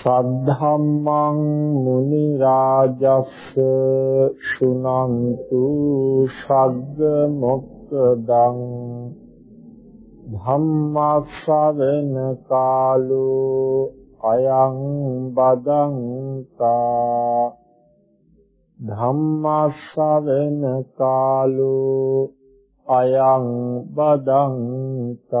සද්ධම්මං මුනි රාජස්ස සුනන්තු සග්ග මොක්කදං ධම්මස්සවෙන කාලෝ අයං බදංතා ධම්මාස්සවෙන කාලෝ අයං බදංතා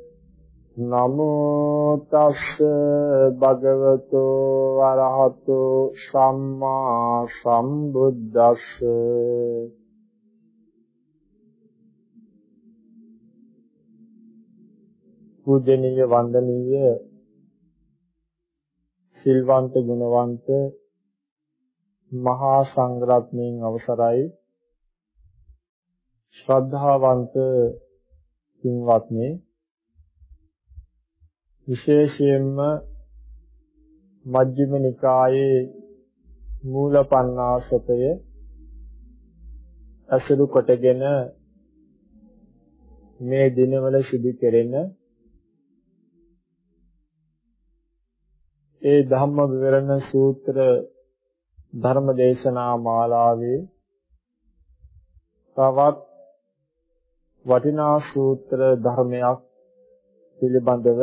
නමෝ තස්ස භගවතු අරහතෝ සම්මා සම්බුද්දස්ස. පූජනීය වන්දනීය සිල්වන්ත ගුණවන්ත මහා සංඝරත්නයන් අවසරයි. ශ්‍රද්ධාවන්ත පින්වත්නි විශේෂයෙන්ම මජ්ක්‍ධිම නිකායේ මූල පණ්ණාසතය අසුරු කොටගෙන මේ දිනවල සිදු කෙරෙන ඒ ධම්ම විවරණ සූත්‍ර ධර්ම දේශනා මාලාවේ තවත් වටිනා සූත්‍ර ධර්මයක් පිළිබඳව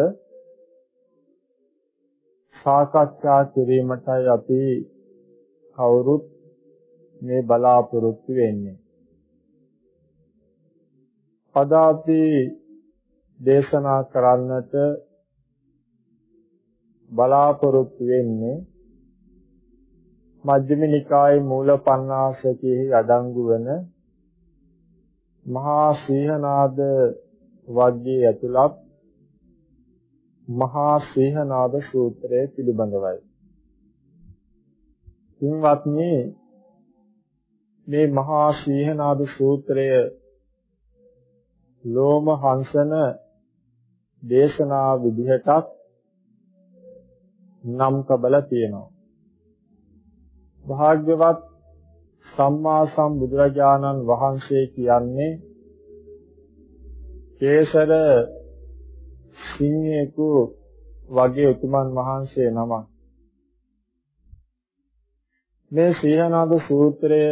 සාකච්ඡා කිරීමටයි අපි කවුරුත් මේ බලාපොරොත්තු වෙන්නේ. අද අපි දේශනා කරන්නට බලාපොරොත්තු වෙන්නේ මජ්ක්‍ධිම නිකායේ මූල පණ්ණාසකෙහි අඩංගු වන මහා සීහනාද වග්ගයේ ඇතුළත් මහා සීහනාද සූත්‍රය පිළිබඳවයි. කින්වත්නි මේ මහා සීහනාද සූත්‍රය ලෝම හංසන දේශනා විදිහටත් නම් කබල තියෙනවා. භාග්‍යවත් සම්මා සම්බුදුරජාණන් වහන්සේ කියන්නේ කේසර සිංහෙකු වගේ උතුමන් වහන්සේ නමක්. මේ සීහනාද සූත්‍රය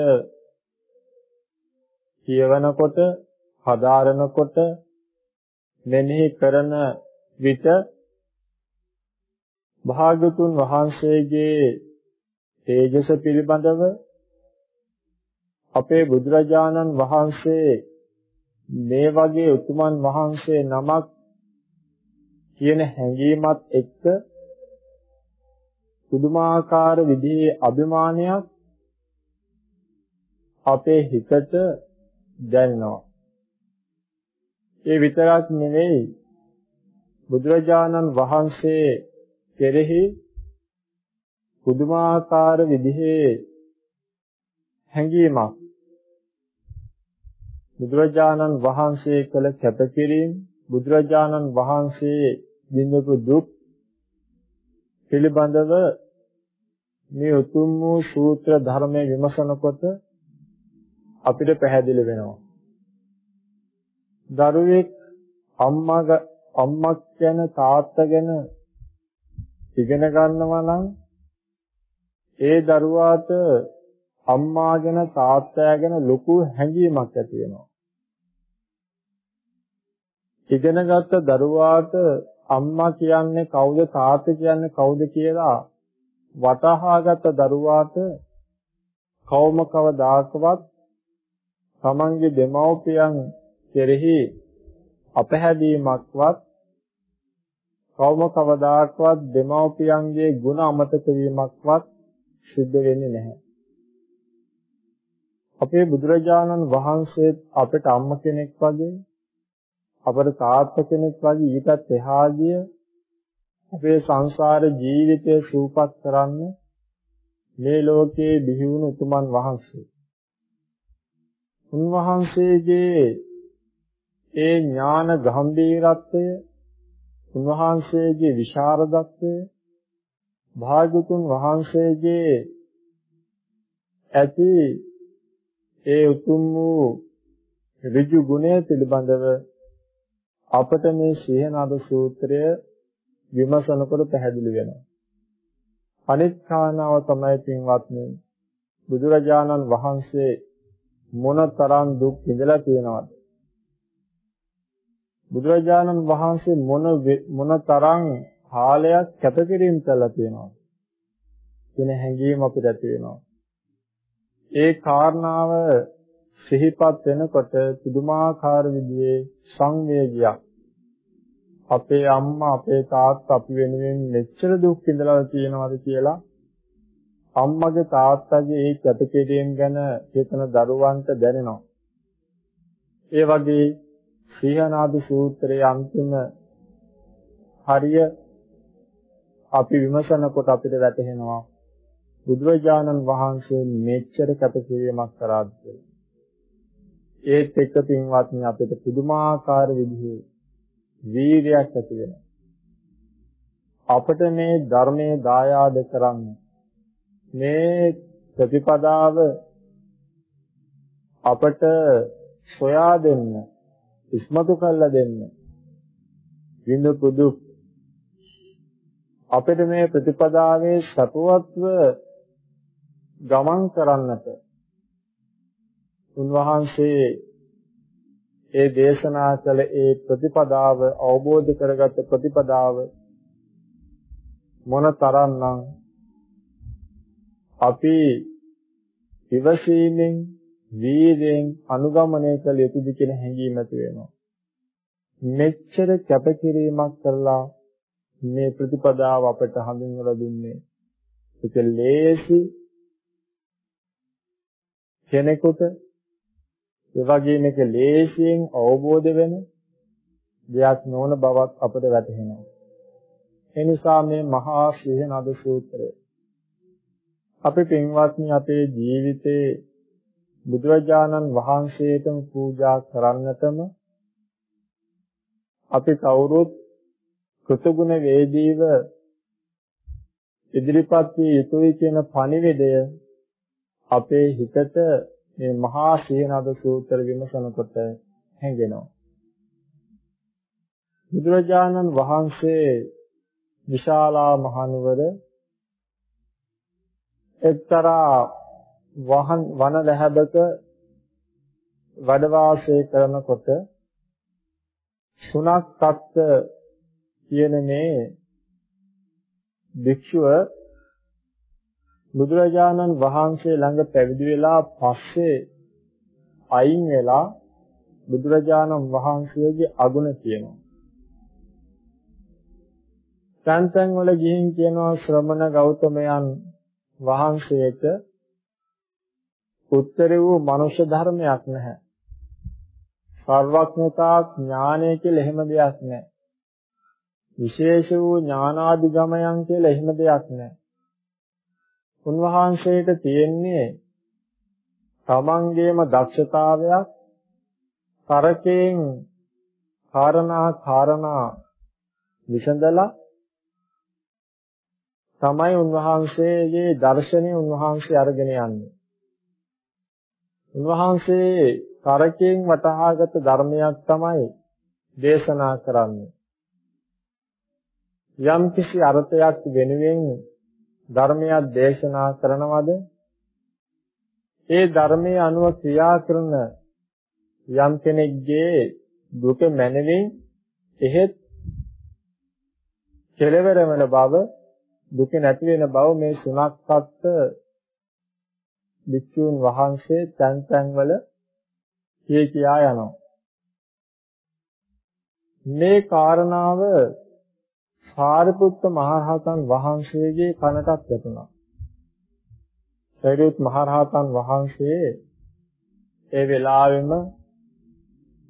කියවනකොට හදාරනකොට මෙනෙහි කරන විට භාගතුන් වහන්සේගේ තේජස පිළිබඳව අපේ බුදුරජාණන් වහන්සේ මේ වගේ උතුමන් වහන්සේ නමක් කියන හැඟීමත් එක්ක පුදුමාකාර විදිහේ අභිමානයක් අපේ හිතට දැනෙනවා. ඒ විතරක් නෙවෙයි බුදුරජාණන් වහන්සේ කෙරෙහි පුදුමාකාර විදිහේ හැඟීමක් බුදුරජාණන් වහන්සේ කළ කැපකිරීම බුදුරජාණන් වහන්සේ විඳපු දුක් පිළිබඳව මේ උතුම් වූ සූත්‍ර ධර්මයේ විමසනකොට අපිට පැහැදිලි වෙනවා. දරුවෙක් අම්මා අම්මා ගැන තාත්තා ගැන ඉගෙන ගන්නවා නම් ඒ දරුවාට අම්මා ගැන තාත්තා ගැන ලොකු හැඟීමක් ඇති වෙනවා. ඉගෙනගත්ත දරුවාට අම්මා කියන්නේ කවුද තාත්තා කියන්නේ කවුද කියලා වටහාගත් දරුවාට කවම කවදාකවත් තමන්ගේ දෙමව්පියන් කෙරෙහි අපහැදීමක්වත් කවම කවදාකවත් දෙමව්පියන්ගේ ಗುಣ අමතක වීමක්වත් සිද්ධ වෙන්නේ නැහැ. අපේ බුදුරජාණන් වහන්සේ අපිට අම්ම කෙනෙක් වගේ අපේ තාත්තා කෙනෙක් වගේ ඊටත් එහා ගිය අපේ සංසාර ජීවිතය සූපත් කරන්න මේ ලෝකයේ බිහි වුණු උතුමන් වහන්සේ. උන්වහන්සේගේ ඒ ඥාන ගම්භීරත්වය උන්වහන්සේගේ විශාරදත්වය භාග්‍යතුන් වහන්සේගේ ඇති ඒ උතුම් වූ ඍජු ගුණය පිළිබඳව අපට මේ සිහනද සූත්‍රය විමසනකොට පැහැදිලි වෙනවා. අනිත් කාරණාව තමයි පින්වත්නි බුදුරජාණන් වහන්සේ මොනතරම් දුක් විඳලා තියෙනවද? බුදුරජාණන් වහන්සේ මොන මොනතරම් කාලයක් කැපකිරීම කළා තියෙනවද? කියන හැඟීම අපිට ඇති වෙනවා. ඒ කාරණාව සිහිපත් වෙනකොට පුදුමාකාර විදිහේ සංවේගයක්. අපේ අම්මා අපේ තාත්තා අපි වෙනුවෙන් මෙච්චර දුක් විඳලා තියෙනවද කියලා? අම්මගේ තාත්තගේ ඒ කැතපෙදීම් ගැන හිතන දරුවන්ට දැනෙනවා. ඒ වගේ සීහනාද සූත්‍රයේ අන්තිම හරිය අපි විමසන කොට අපිට වැටහෙනවා බුදුරජාණන් වහන්සේ මෙච්චර කැපකිරීමක් කරාද ඒත් එක්ක පින්වත්නි අපිට පුදුමාකාර විදිහේ වීර්යයක් ඇති වෙනවා. අපිට මේ ධර්මයේ දායාද කරන්න මේ ප්‍රතිපදාව අපට සොයා දෙන්න ඉස්මතු කරලා දෙන්න විඳ පුදු අපිට මේ ප්‍රතිපදාවේ සතුවත්ව ගමන් කරන්නට උන්වහන්සේ ඒ දේශනා කළ ඒ ප්‍රතිපදාව අවබෝධ කරගත් ප්‍රතිපදාව මොන තරම්නම් අපි ඉවසීමෙන් වීර්යෙන් අනුගමනය කළ යුතුද කියන හැඟීම ඇති වෙනවා. මෙච්චර කැපකිරීමක් කරලා මේ ප්‍රතිපදාව අපට හඳුන්වලා දුන්නේ. ඒක ලේසි කෙනෙකුට ඒ වගේම මේක ලේසියෙන් අවබෝධ වෙන දෙයක් නොවන බවත් අපට වැටහෙනවා. ඒ නිසා මේ මහා සිහනද සූත්‍රය අපි පින්වත්නි අපේ ජීවිතේ බුදුරජාණන් වහන්සේටම පූජා කරන්නටම අපි කවුරුත් කෘතගුණ වේදීව ඉදිරිපත් විය යුතුයි කියන පණිවිඩය අපේ හිතට මේ මහා සීනද සූත්‍ර විමසනකොට හැඟෙනවා. බුදුරජාණන් වහන්සේ විශාලා මහනුවර එක්තරා වහන් වන ලැබක වැඩ වාසය කරනකොට සුණක් තත්ත කියන මේ භික්ෂුව බුදුරජාණන් වහන්සේ ළඟ පැවිදි වෙලා පස්සේ අයින් වෙලා බුදුරජාණන් වහන්සේගේ අගුණ කියනවා. තැන් වල ගිහින් කියනවා ශ්‍රමණ ගෞතමයන් වහන්සේට උත්තර වූ මනුෂ්‍ය ධර්මයක් නැහැ. සර්වඥතා ඥානය කියලා එහෙම දෙයක් නැහැ. විශේෂ වූ ඥානාදිගමයන් කියලා එහෙම දෙයක් නැහැ. උන්වහන්සේට තියෙන්නේ තමන්ගේම දක්ෂතාවයක් තරකයෙන් කාරණා කාරණා විසඳලා තමයි උන්වහන්සේගේ දර්ශනය උන්වහන්සේ අරගෙන යන්නේ. උන්වහන්සේ තරකයෙන් වටහාගත් ධර්මයක් තමයි දේශනා කරන්නේ. යම් කිසි අර්ථයක් වෙනුවෙන් ධර්මයක් දේශනා කරනවද ඒ ධර්මයේ අනුව ක්‍රියා කරන යම් කෙනෙක්ගේ දුක මැනවින් එහෙත් කෙලවර වෙන බව දුක නැති වෙන බව මේ සුණක්කත් වික්ෂුන් වහන්සේ තැන් තැන්වල කිය කියා යනවා. මේ කාරණාව සාරිපුත්ත මහරහතන් වහන්සේගේ කනටත් වැටුණා. සරියුත් මහරහතන් වහන්සේ ඒ වෙලාවෙම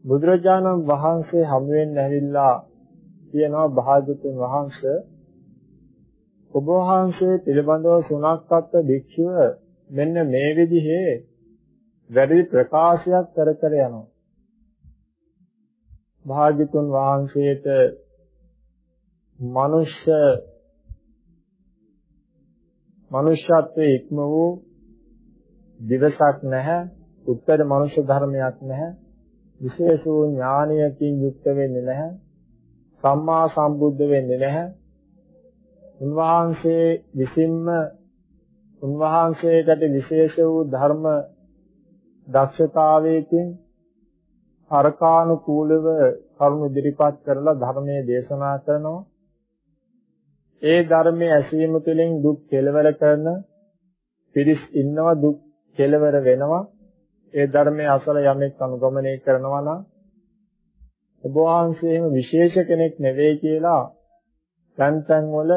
බුදුරජාණන් වහන්සේ හමු වෙන්න ඇවිල්ලා කියනවා භාග්‍යතුන් වහන්සේ ඔබ වහන්සේ පිළිබඳව සුණක්කත් භික්ෂුව මෙන්න මේ විදිහේ වැඩි ප්‍රකාශයක් කර කර යනවා. භාග්‍යතුන් වහන්සේට මනුෂ්‍ය මනුෂ්‍යත්වයේ ඉක්ම වූ දිවසක් නැහැ උත්තර මනුෂ්‍ය ධර්මයක් නැහැ විශේෂ වූ ඥානයකින් යුක්ත වෙන්නේ නැහැ සම්මා සම්බුද්ධ වෙන්නේ නැහැ. උන්වහන්සේ විසින්ම උන්වහන්සේට විශේෂ වූ ධර්ම දක්ෂතාවයකින් අරකානුකූලව කරුණු ඉදිරිපත් කරලා ධර්මයේ දේශනා කරනවා. ඒ ධර්මයේ ඇසීම තුළින් දුක් කෙලවර කරන පිරිස් ඉන්නවා දුක් කෙලවර වෙනවා ඒ ධර්මයේ අසල යමෙක් අනුගමනය කරනවා නම් ඔබ වහන්සේම විශේෂ කෙනෙක් නෙවෙයි කියලා තැන් තැන් වල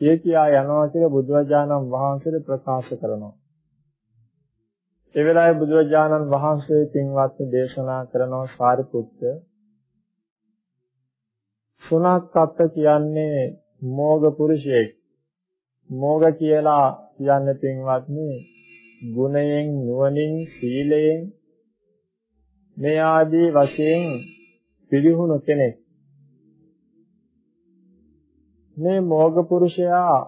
කිය කියා යනවා කියලා බුදුරජාණන් වහන්සේ ප්‍රකාශ කරනවා. ඒ වෙලාවේ බුදුරජාණන් වහන්සේ පින්වත් දේශනා කරනවා සාරිපුත්ත සුණක්කත් කියන්නේ මෝග පුරුෂයෙක්. මෝග කියලා කියන්නේ පින්වත්නි ගුණයෙන් නුවණින් සීලයෙන් මේ ආදී වශයෙන් පිළිහුණු කෙනෙක්. මේ මෝග පුරුෂයා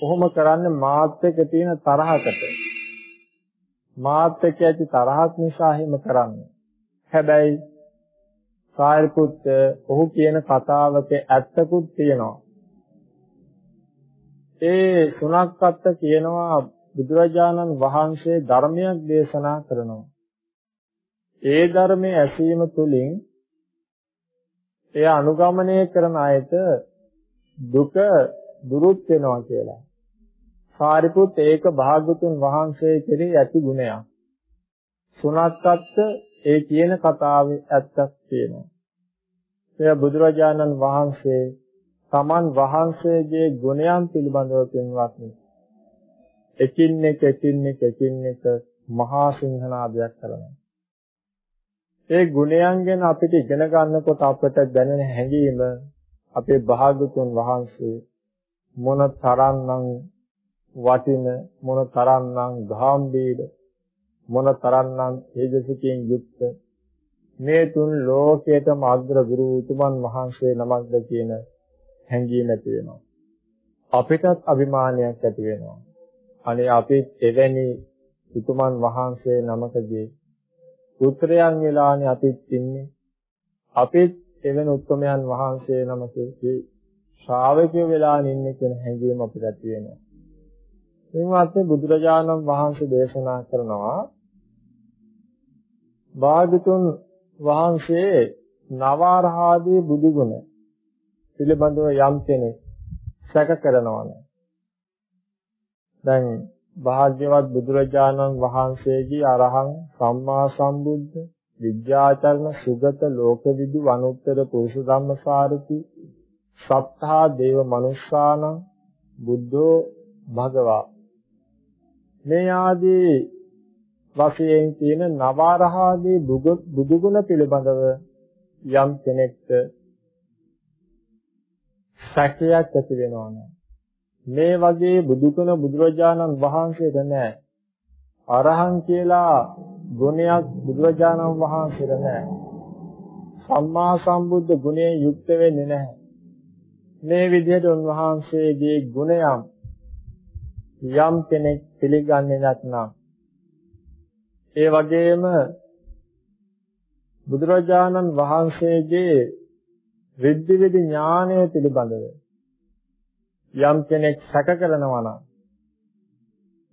කොහොම කරන්නේ මාත් එක්ක තියෙන තරහකට. මාත් එක්ක ඇති තරහක් නිසා එහෙම කරන්නේ. හැබැයි සාරිපුත්ත ඔහු කියන කතාවක ඇත්තකුත් තියෙනවා ඒ සුණක්කත්ත කියනවා බුදුරජාණන් වහන්සේ ධර්මයක් දේශනා කරනවා ඒ ධර්මයේ ඇසීම තුළින් එය අනුගමනය කරන අයට දුක දුරුත් වෙනවා කියලා. සාරිපුත් ඒක භාග්‍යතුන් වහන්සේ කෙරෙහි ඇති ගුණයක්. සුණක්කත් ඒ කියන කතාවේ ඇත්තක් තියෙනවා. එය බුදුරජාණන් වහන්සේ තමන් වහන්සේගේ ගුණයන් පිළිබඳව පෙන්වත්නි. එකින් එක එකින් එක එකින් එක මහා සිංහනාදයක් කරනවා. ඒ ගුණයන් ගැන අපිට ඉගෙන ගන්නකොට අපට දැනෙන හැඟීම අපේ භාගතුන් වහන්සේ මොන තරම්නම් වටින මොන තරම්නම් ගාම්භීර මොන තරම්නම් තේජසකින් යුක්ත මේ තුන් ලෝකයටම අග්‍ර ගුරු උතුමන් වහන්සේ නමක්ද කියන හැඟීම ඇති වෙනවා. අපිටත් අභිමානයක් ඇති වෙනවා. අනේ අපිත් එවැනි උතුමන් වහන්සේ නමකගේ පුත්‍රයන් වෙලානේ අපිත් ඉන්නේ. අපිත් එවැනි උත්මයන් වහන්සේ නමකගේ ශ්‍රාවකයෝ වෙලා ඉන්නේ කියන හැඟීම අපිට ඇති වෙනවා. එන්වත් බුදුරජාණන් වහන්සේ දේශනා කරනවා භාගතුන් වහන්සේ නවරහාදී බුදුගුණ පිළිබඳව යම් කෙනෙක් සැක කරනවා නම් දැන් භාග්‍යවත් බුදුරජාණන් වහන්සේගේ අරහං සම්මා සම්බුද්ධ විද්‍යාචරණ සුගත ලෝකවිදු අනුත්තර පුරුෂ ධම්මසාරති සත්තා දේව මනුස්සාන බුද්ධෝ භගවා. මේ ආදී වශයෙන් තියෙන නවරහාදී බුදුගුණ පිළිබඳව යම් කෙනෙක්ට සැකයක් ඇති වෙනවා නම් මේ වගේ බුදුගුණ බුදුරජාණන් වහන්සේට නැහැ අරහං කියලා ගුණයක් බුදුරජාණන් වහන්සේට නැහැ. සම්මා සම්බුද්ධ ගුණයේ යුක්ත වෙන්නේ නැහැ. මේ විදිහට උන්වහන්සේගේ ගුණයන් යම් කෙනෙක් පිළිගන්නේ නැත්නම් ඒ වගේම බුදුරජාණන් වහන්සේගේ රිද්ධි විදි ඥානය පිළිබඳව යම් කෙනෙක් සැක කරනවා නම්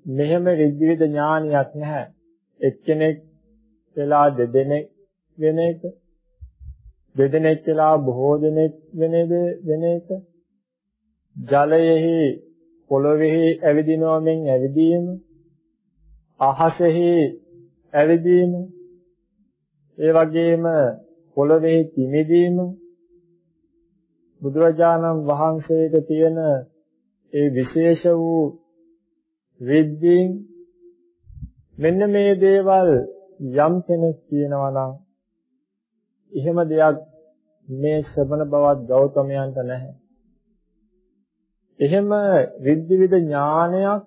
මෙහෙම රිද්ධි විදි ඥානියක් නැහැ. එක්කෙනෙක් වෙලා දෙදෙනෙක් වෙන එක දෙදෙනෙක් වෙලා බොහෝ දෙනෙක් වෙන වෙන එක ජලයෙහි පොළොවේහි ඇවිදිනවා මෙන් ඇවිදීම අහසෙහි ඇවිදීම ඒ වගේම පොළොවේ කිමිදීම බුදුරජාණන් වහන්සේට තියෙන ඒ විශේෂ වූ විද්දීන් මෙන්න මේ දේවල් යම් කෙනෙක් කියනවා නම් එහෙම දෙයක් මේ ශ්‍රමණ බවත් ගෞතමයන්ට නැහැ. එහෙම විද්විද ඥානයක්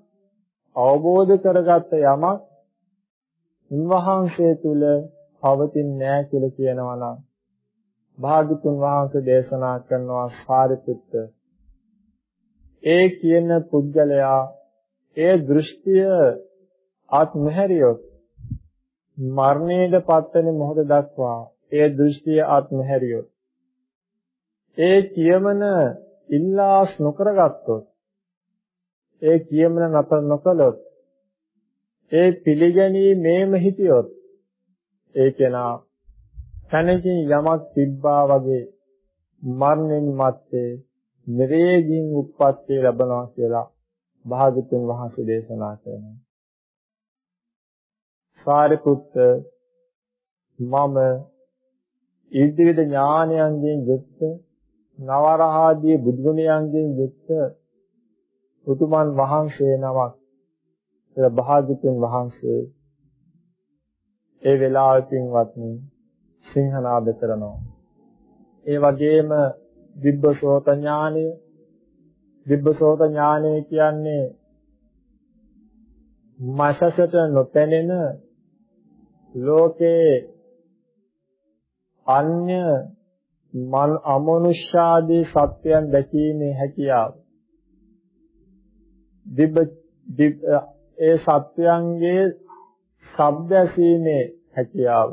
අවබෝධ කරගත්ත යමක් උන්වහන්සේ තුල පවතින්නේ නැහැ කියලා කියනවා නම් භාගතුන් වහන්සේ දේශනා කරනවා සාරිපුත්ත ඒ කියන පුද්ගලයා ඒ දෘෂ්ටිය ආත්මහැරියොත් මරණයට පත්වෙන මොහොත දක්වා ඒ දෘෂ්ටිය ආත්මහැරියොත් ඒ කියමන ඉල්ලාස් නොකරගත්තොත් ඒ කියමන නතර නොකළොත් ඒ පිළිගැනීමේම හිතියොත් ඒ කෙනා තනකින් යමක් තිබ්බා වගේ මරණයෙන් මත්තේ නිරේගින් උප්පත්තිය ලැබනවා කියලා භාගතුන් වහන්සේ දේශනා කරනවා. සාරිපුත්ත මම ඉදිරිද ඥානයන්ගෙන් යුක්ත නවරහාදී බුදුගුණයන්ගෙන් යුක්ත උතුමන් වහන්සේ නමක් කියලා භාගතුන් වහන්සේ ඒ වෙලාවකින්වත් සිංහනාද කරනවා. ඒ වගේම දිබ්බසෝත ඥානය දිබ්බසෝත ඥානය කියන්නේ මාසසට නොපැනෙන ලෝකේ අන්‍ය මල් අමනුෂ්‍යාදී සත්‍යයන් දැකීමේ හැකියාව දිබ්බ ඒ සත්‍යයන්ගේ ශබ්ද ඇසීමේ හැකියාව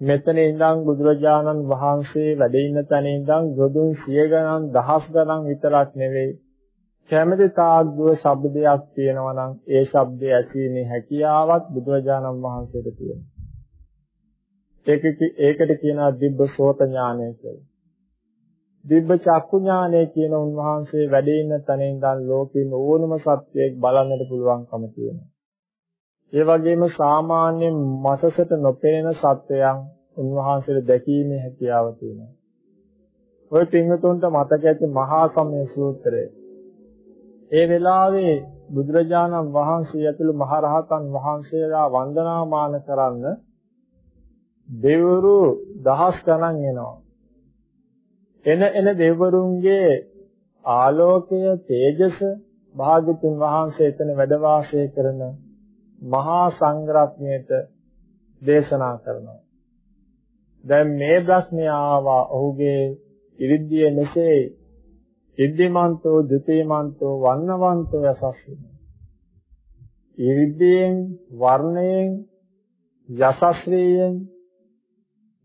මෙතන ඉඳන් බුදුරජාණන් වහන්සේ වැඩ ඉන්න තැන ඉඳන් යොදුන් සිය ගණන් දහස් ගණන් විතරක් නෙවෙයි කැමති තාක් දුර ශබ්දයක් තියෙනවා නම් ඒ ශබ්දය ඇසීමේ හැකියාවත් බුදුරජාණන් වහන්සේට තියෙනවා. ඒක ඒකට කියනවා දිබ්බ සෝත ඥානය කියලා. දිබ්බ චක්කු ඥානය කියන උන්වහන්සේ වැඩ ඉන්න තැන ඉඳන් ලෝකෙින් ඕනම සත්‍යයක් බලන්නට පුළුවන්කම තියෙනවා. ඒ වගේම සාමාන්‍ය මසසට නොපෙනෙන සත්වයන් උන්වහන්සේට දැකීමේ හැකියාව තියෙනවා. ඔය පින්වතුන්ට මතක ඇති මහා සම්‍ය සූත්‍රය. ඒ වෙලාවේ බුදුරජාණන් වහන්සේ ඇතුළු මහරහතන් වහන්සේලා වන්දනාමාන කරන්න දෙවරු දහස් ගණන් එනවා. එන එන දෙවරුන්ගේ ආලෝකය තේජස භාග්‍යතුන් වහන්සේ එතන වැඩ වාසය කරන මහා සංඝරත්නයට දේශනා කරනවා. දැන් මේ ප්‍රශ්නය ආවා ඔහුගේ ඉරිද්දිය මෙසේ ඉද්දිමන්තෝ ද්විතීමන්තෝ වන්නවන්තෝ යසස් ඉරිද්දියෙන් වර්ණයෙන් යසස්ත්‍රියෙන්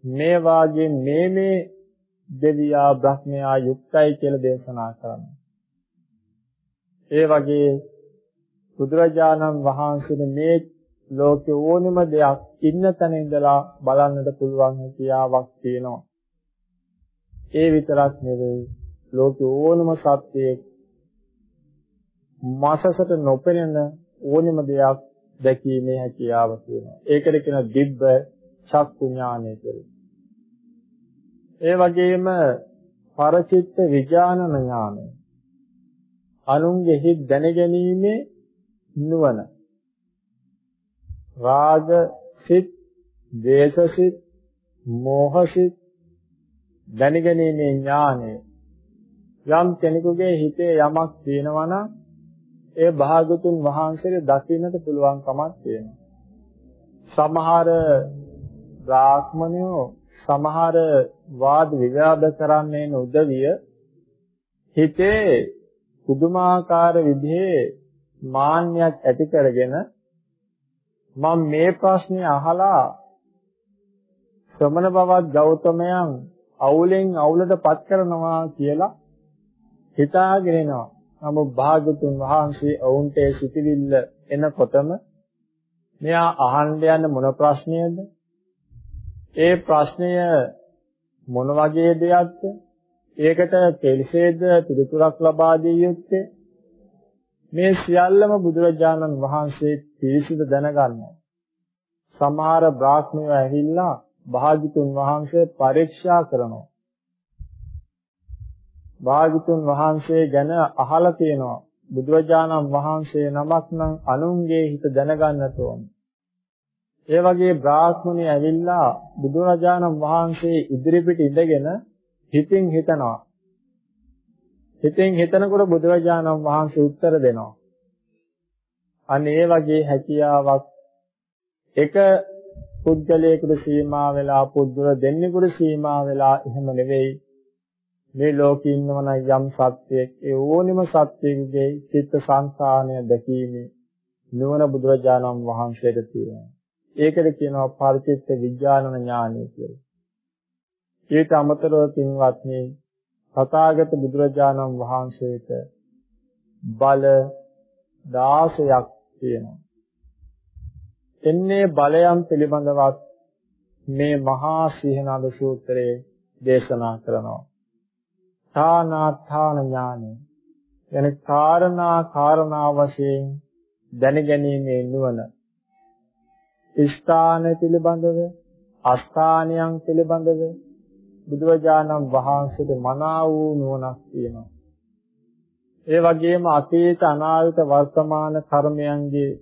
මේ වාගේ මේ මේ දෙවියා බ්‍රහ්මයා යුක්තයි කියලා දේශනා කරනවා. ඒ වගේ බුදුරජාණන් වහන්සේ මේ ලෝකේ ඕනෙම දෙයක් ඉන්න තැන ඉඳලා බලන්නට පුළුවන් හැකියාවක් තියෙනවා. ඒ විතරක් නෙවෙයි ලෝකේ ඕනෙම සත්‍යයක් මාසසට නොපෙනෙන ඕනෙම දෙයක් දැකීමේ හැකියාව තියෙනවා. ඒකට කියන දිබ්බ චක්කු ඥානය කියලා. ඒ වගේම පරචිත්ත විඥානන ඥානය. අනුන්ගේ හිත් දැනගැනීමේ නුවණ. රාග සිත් දේශ සිත් මෝහ සිත් දැනගැනීමේ ඥානය. යම් කෙනෙකුගේ හිතේ යමක් තියෙනවා නම් ඒ භාගතුන් වහන්සේට දකින්නට පුළුවන් කමක් තියෙනවා. සමහර බ්‍රාහ්මණයෝ සමහර වාද විවාද කරන්නේ උදවිය හිතේ පුදුමාකාර විදිහේ මාන්නයක් ඇති කරගෙන මම මේ ප්‍රශ්නේ අහලා ශ්‍රමණ බවත් ගෞතමයන් අවුලෙන් අවුලටපත් කරනවා කියලා හිතාගෙන එනවා. නමුත් භාගතුන් වහන්සේ ඔවුන්ට සිටිවිල්ල එනකොටම මෙයා අහන්න යන මොන ප්‍රශ්නයද? ඒ ප්‍රශ්නය මොන වගේ දෙයක්ද? ඒකට කෙලෙසේද පිළිතුරක් ලබා දිය යුත්තේ මේ සියල්ලම බුදුරජාණන් වහන්සේ පිරිසිදු දැනගන්නවා. සමහර බ්‍රාහ්මණයෝ ඇවිල්ලා භාග්‍යතුන් වහන්සේ පරීක්ෂා කරනවා. භාග්‍යතුන් වහන්සේ ගැන අහලා තියෙනවා. බුදුරජාණන් වහන්සේ නමක් නම් අනුන්ගේ හිත දැනගන්නට ඕනේ. ඒ වගේ බ්‍රාහ්මණය ඇවිල්ලා බුදුරජාණන් වහන්සේ ඉදිරිපිට ඉඳගෙන හිතින් හිතනවා. හිතෙන් හිතනකොට බුදුරජාණන් වහන්සේ උත්තර දෙනවා. අන්න ඒ වගේ හැකියාවක් එක පුද්ගලයෙකුට සීමා වෙලා පුද්ගල දෙන්නෙකුට සීමා වෙලා එහෙම නෙවෙයි මේ ලෝකේ ඉන්නවනම් යම් සත්‍යයක් ඒ ඕනෙම සත්‍යයේ චිත්ත සංසානය දැකීමේ නුවණ බුදුරජාණන් වහන්සේට තියෙනවා. ඒකට කියනවා පරිචිත්ත විඥානන ඥානය කියලා. ඊට අමතරව පින්වත්නි තථාගත බුදුරජාණන් වහන්සේට බල 16ක් තියෙනවා. එන්නේ බලයන් පිළිබඳවත් මේ මහා සිහනද සූත්‍රයේ දේශනා කරනවා. ථානාථාන ඥානය. යන කාරණා කාරණා වශයෙන් දැනගැනීමේ නුවණ. ස්ථාන පිළිබඳව, අස්ථානයන් පිළිබඳව බුදුරජාණන් වහන්සේට මනා වූ නුවණක් තියෙනවා. ඒ වගේම අතීත අනාගත වර්තමාන කර්මයන්ගේ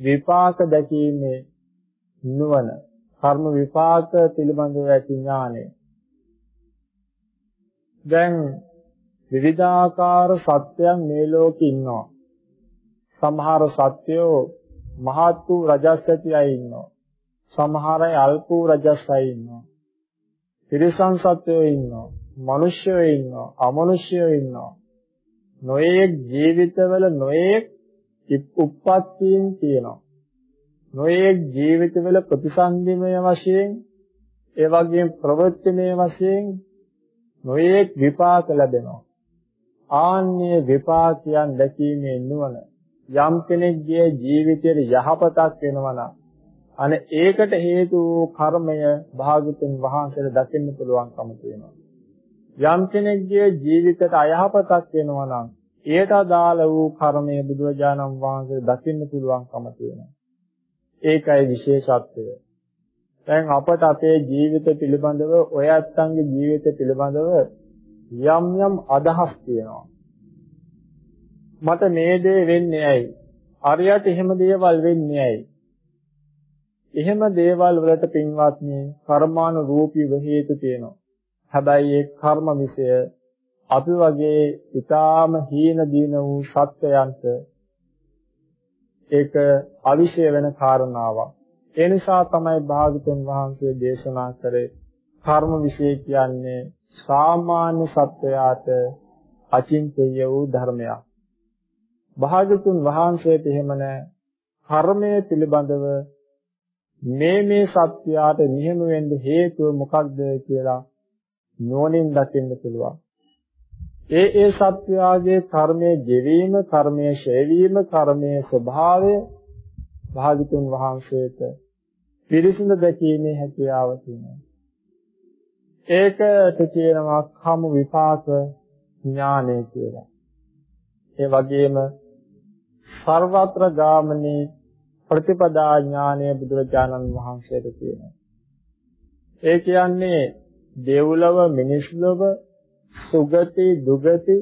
විපාක දැකීමේ නුවණ, කර්ම විපාක පිළිබඳව ඇති ඥානය. දැන් විවිධාකාර සත්‍යයන් මේ ලෝකේ ඉන්නවා. සමහර සත්‍යෝ මහත් වූ රජස් ඇති අය ඉන්නවා. සමහර අය අල්ප වූ රජස් අය ඉන්නවා. තිරිසන් සත්වයෝ ඉන්නවා. මිනිස්යෝ ඉන්නවා. අමනුෂ්‍යයෝ ඉන්නවා. නොයේක් ජීවිතවල නොයේක් උප්පත්තීන් තියෙනවා. නොයේක් ජීවිතවල ප්‍රතිසන්දිමය වශයෙන් ඒ වගේම ප්‍රවෘත්තිමය වශයෙන් නොයේක් විපාක ලැබෙනවා. ආන්නේ විපාකයන් දැකීමේ නුවණ යම් කෙනෙක්ගේ ජීවිතයේ යහපතක් වෙනවා නම් අනේ ඒකට හේතු කර්මය භාගතුන් වහන්සේට දකින්න පුළුවන්කම තියෙනවා. යම් කෙනෙක්ගේ ජීවිතයට අයහපතක් වෙනවා නම් ඒට අදාළ වූ කර්මය බුදුරජාණන් වහන්සේ දකින්න පුළුවන්කම තියෙනවා. ඒකයි විශේෂත්වය. දැන් අපට අපේ ජීවිත පිළිබඳව ඔය අත්ංගේ ජීවිත පිළිබඳව යම් යම් අදහස් තියෙනවා. මට මේ දේ වෙන්නේ ඇයි? අරියට එහෙම දේවල් වෙන්නේ ඇයි? එහෙම දේවල් වලට පින්වත්නි කර්මානුරූපීව හේතු තියෙනවා. හැබැයි ඒ කර්ම විෂය අපි වගේ ඊටාම හීන දීන වූ සත්වයන්ට ඒක අවිෂය වෙන කාරණාවක්. ඒ නිසා තමයි භාගතුන් වහන්සේ දේශනා කරේ කර්ම විෂය කියන්නේ සාමාන්‍ය සත්වයාට අචින්තය වූ ධර්මයක්. භාගතුන් වහන්සේට එහෙම නැහැ. කර්මය පිළිබඳව මේ මේ සත්‍යයට නිහම වෙන්න හේතුව මොකක්ද කියලා නෝනින් දකින්න පුළුවන්. ඒ ඒ සත්‍යයේ කර්මයේ ගෙවීම, කර්මයේ ශේවීම, කර්මයේ ස්වභාවය භාගතුන් වහන්සේට පිරිසිදු දැකීමේ හැකියාව තියෙනවා. ඒකට කියනවා කම විපාක ඥානය කියලා. ඒ වගේම ਸਰවත්‍ර ගාමනේ ප්‍රතිපදා ඥානය බුදුරජාණන් වහන්සේට තියෙනවා. ඒ කියන්නේ දෙව්ලොව මිනිස්ලොව සුගති දුගති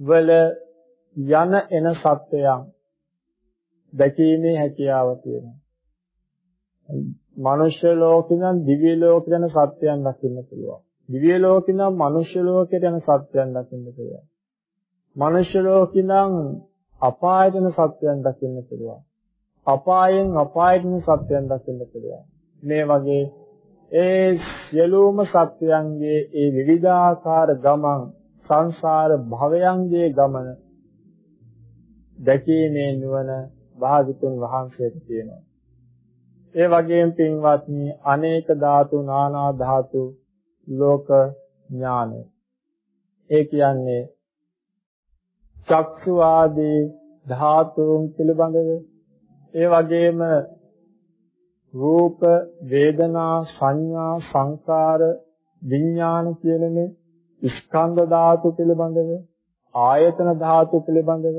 වල යන එන සත්‍යයන් දැකීමේ හැකියාව තියෙනවා. මනුෂ්‍ය ලෝකේ නම් දිව්‍ය ලෝකේ යන සත්‍යයන් දකින්න පුළුවන්. දිව්‍ය ලෝකේ නම් මනුෂ්‍ය ලෝකේ යන සත්‍යයන් දකින්න පුළුවන්. මනුෂ්‍ය ලෝකේ නම් අපායතන සත්‍යයන් දකින්න පුළුවන්. අපායෙන් අපායතන සත්‍යයන් දකින්න පුළුවන්. මේ වගේ ඒ සියලුම සත්‍යයන්ගේ ඒ විවිධාකාර ගමන් සංසාර භවයන්ගේ ගමන දැකීමේ නුවණ භාගතුන් වහන්සේට තියෙනවා. ඒ වගේම පින්වත්නි අනේක ධාතු නානා ධාතු ලෝක ඥානය. ඒ කියන්නේ චක්සු ආදී ධාතුන් පිළිබඳව. ඒ වගේම රූප වේදනා සංඥා සංකාර විඥාන කියන මේ ස්කන්ධ ධාතු පිළිබඳව ආයතන ධාතු පිළිබඳව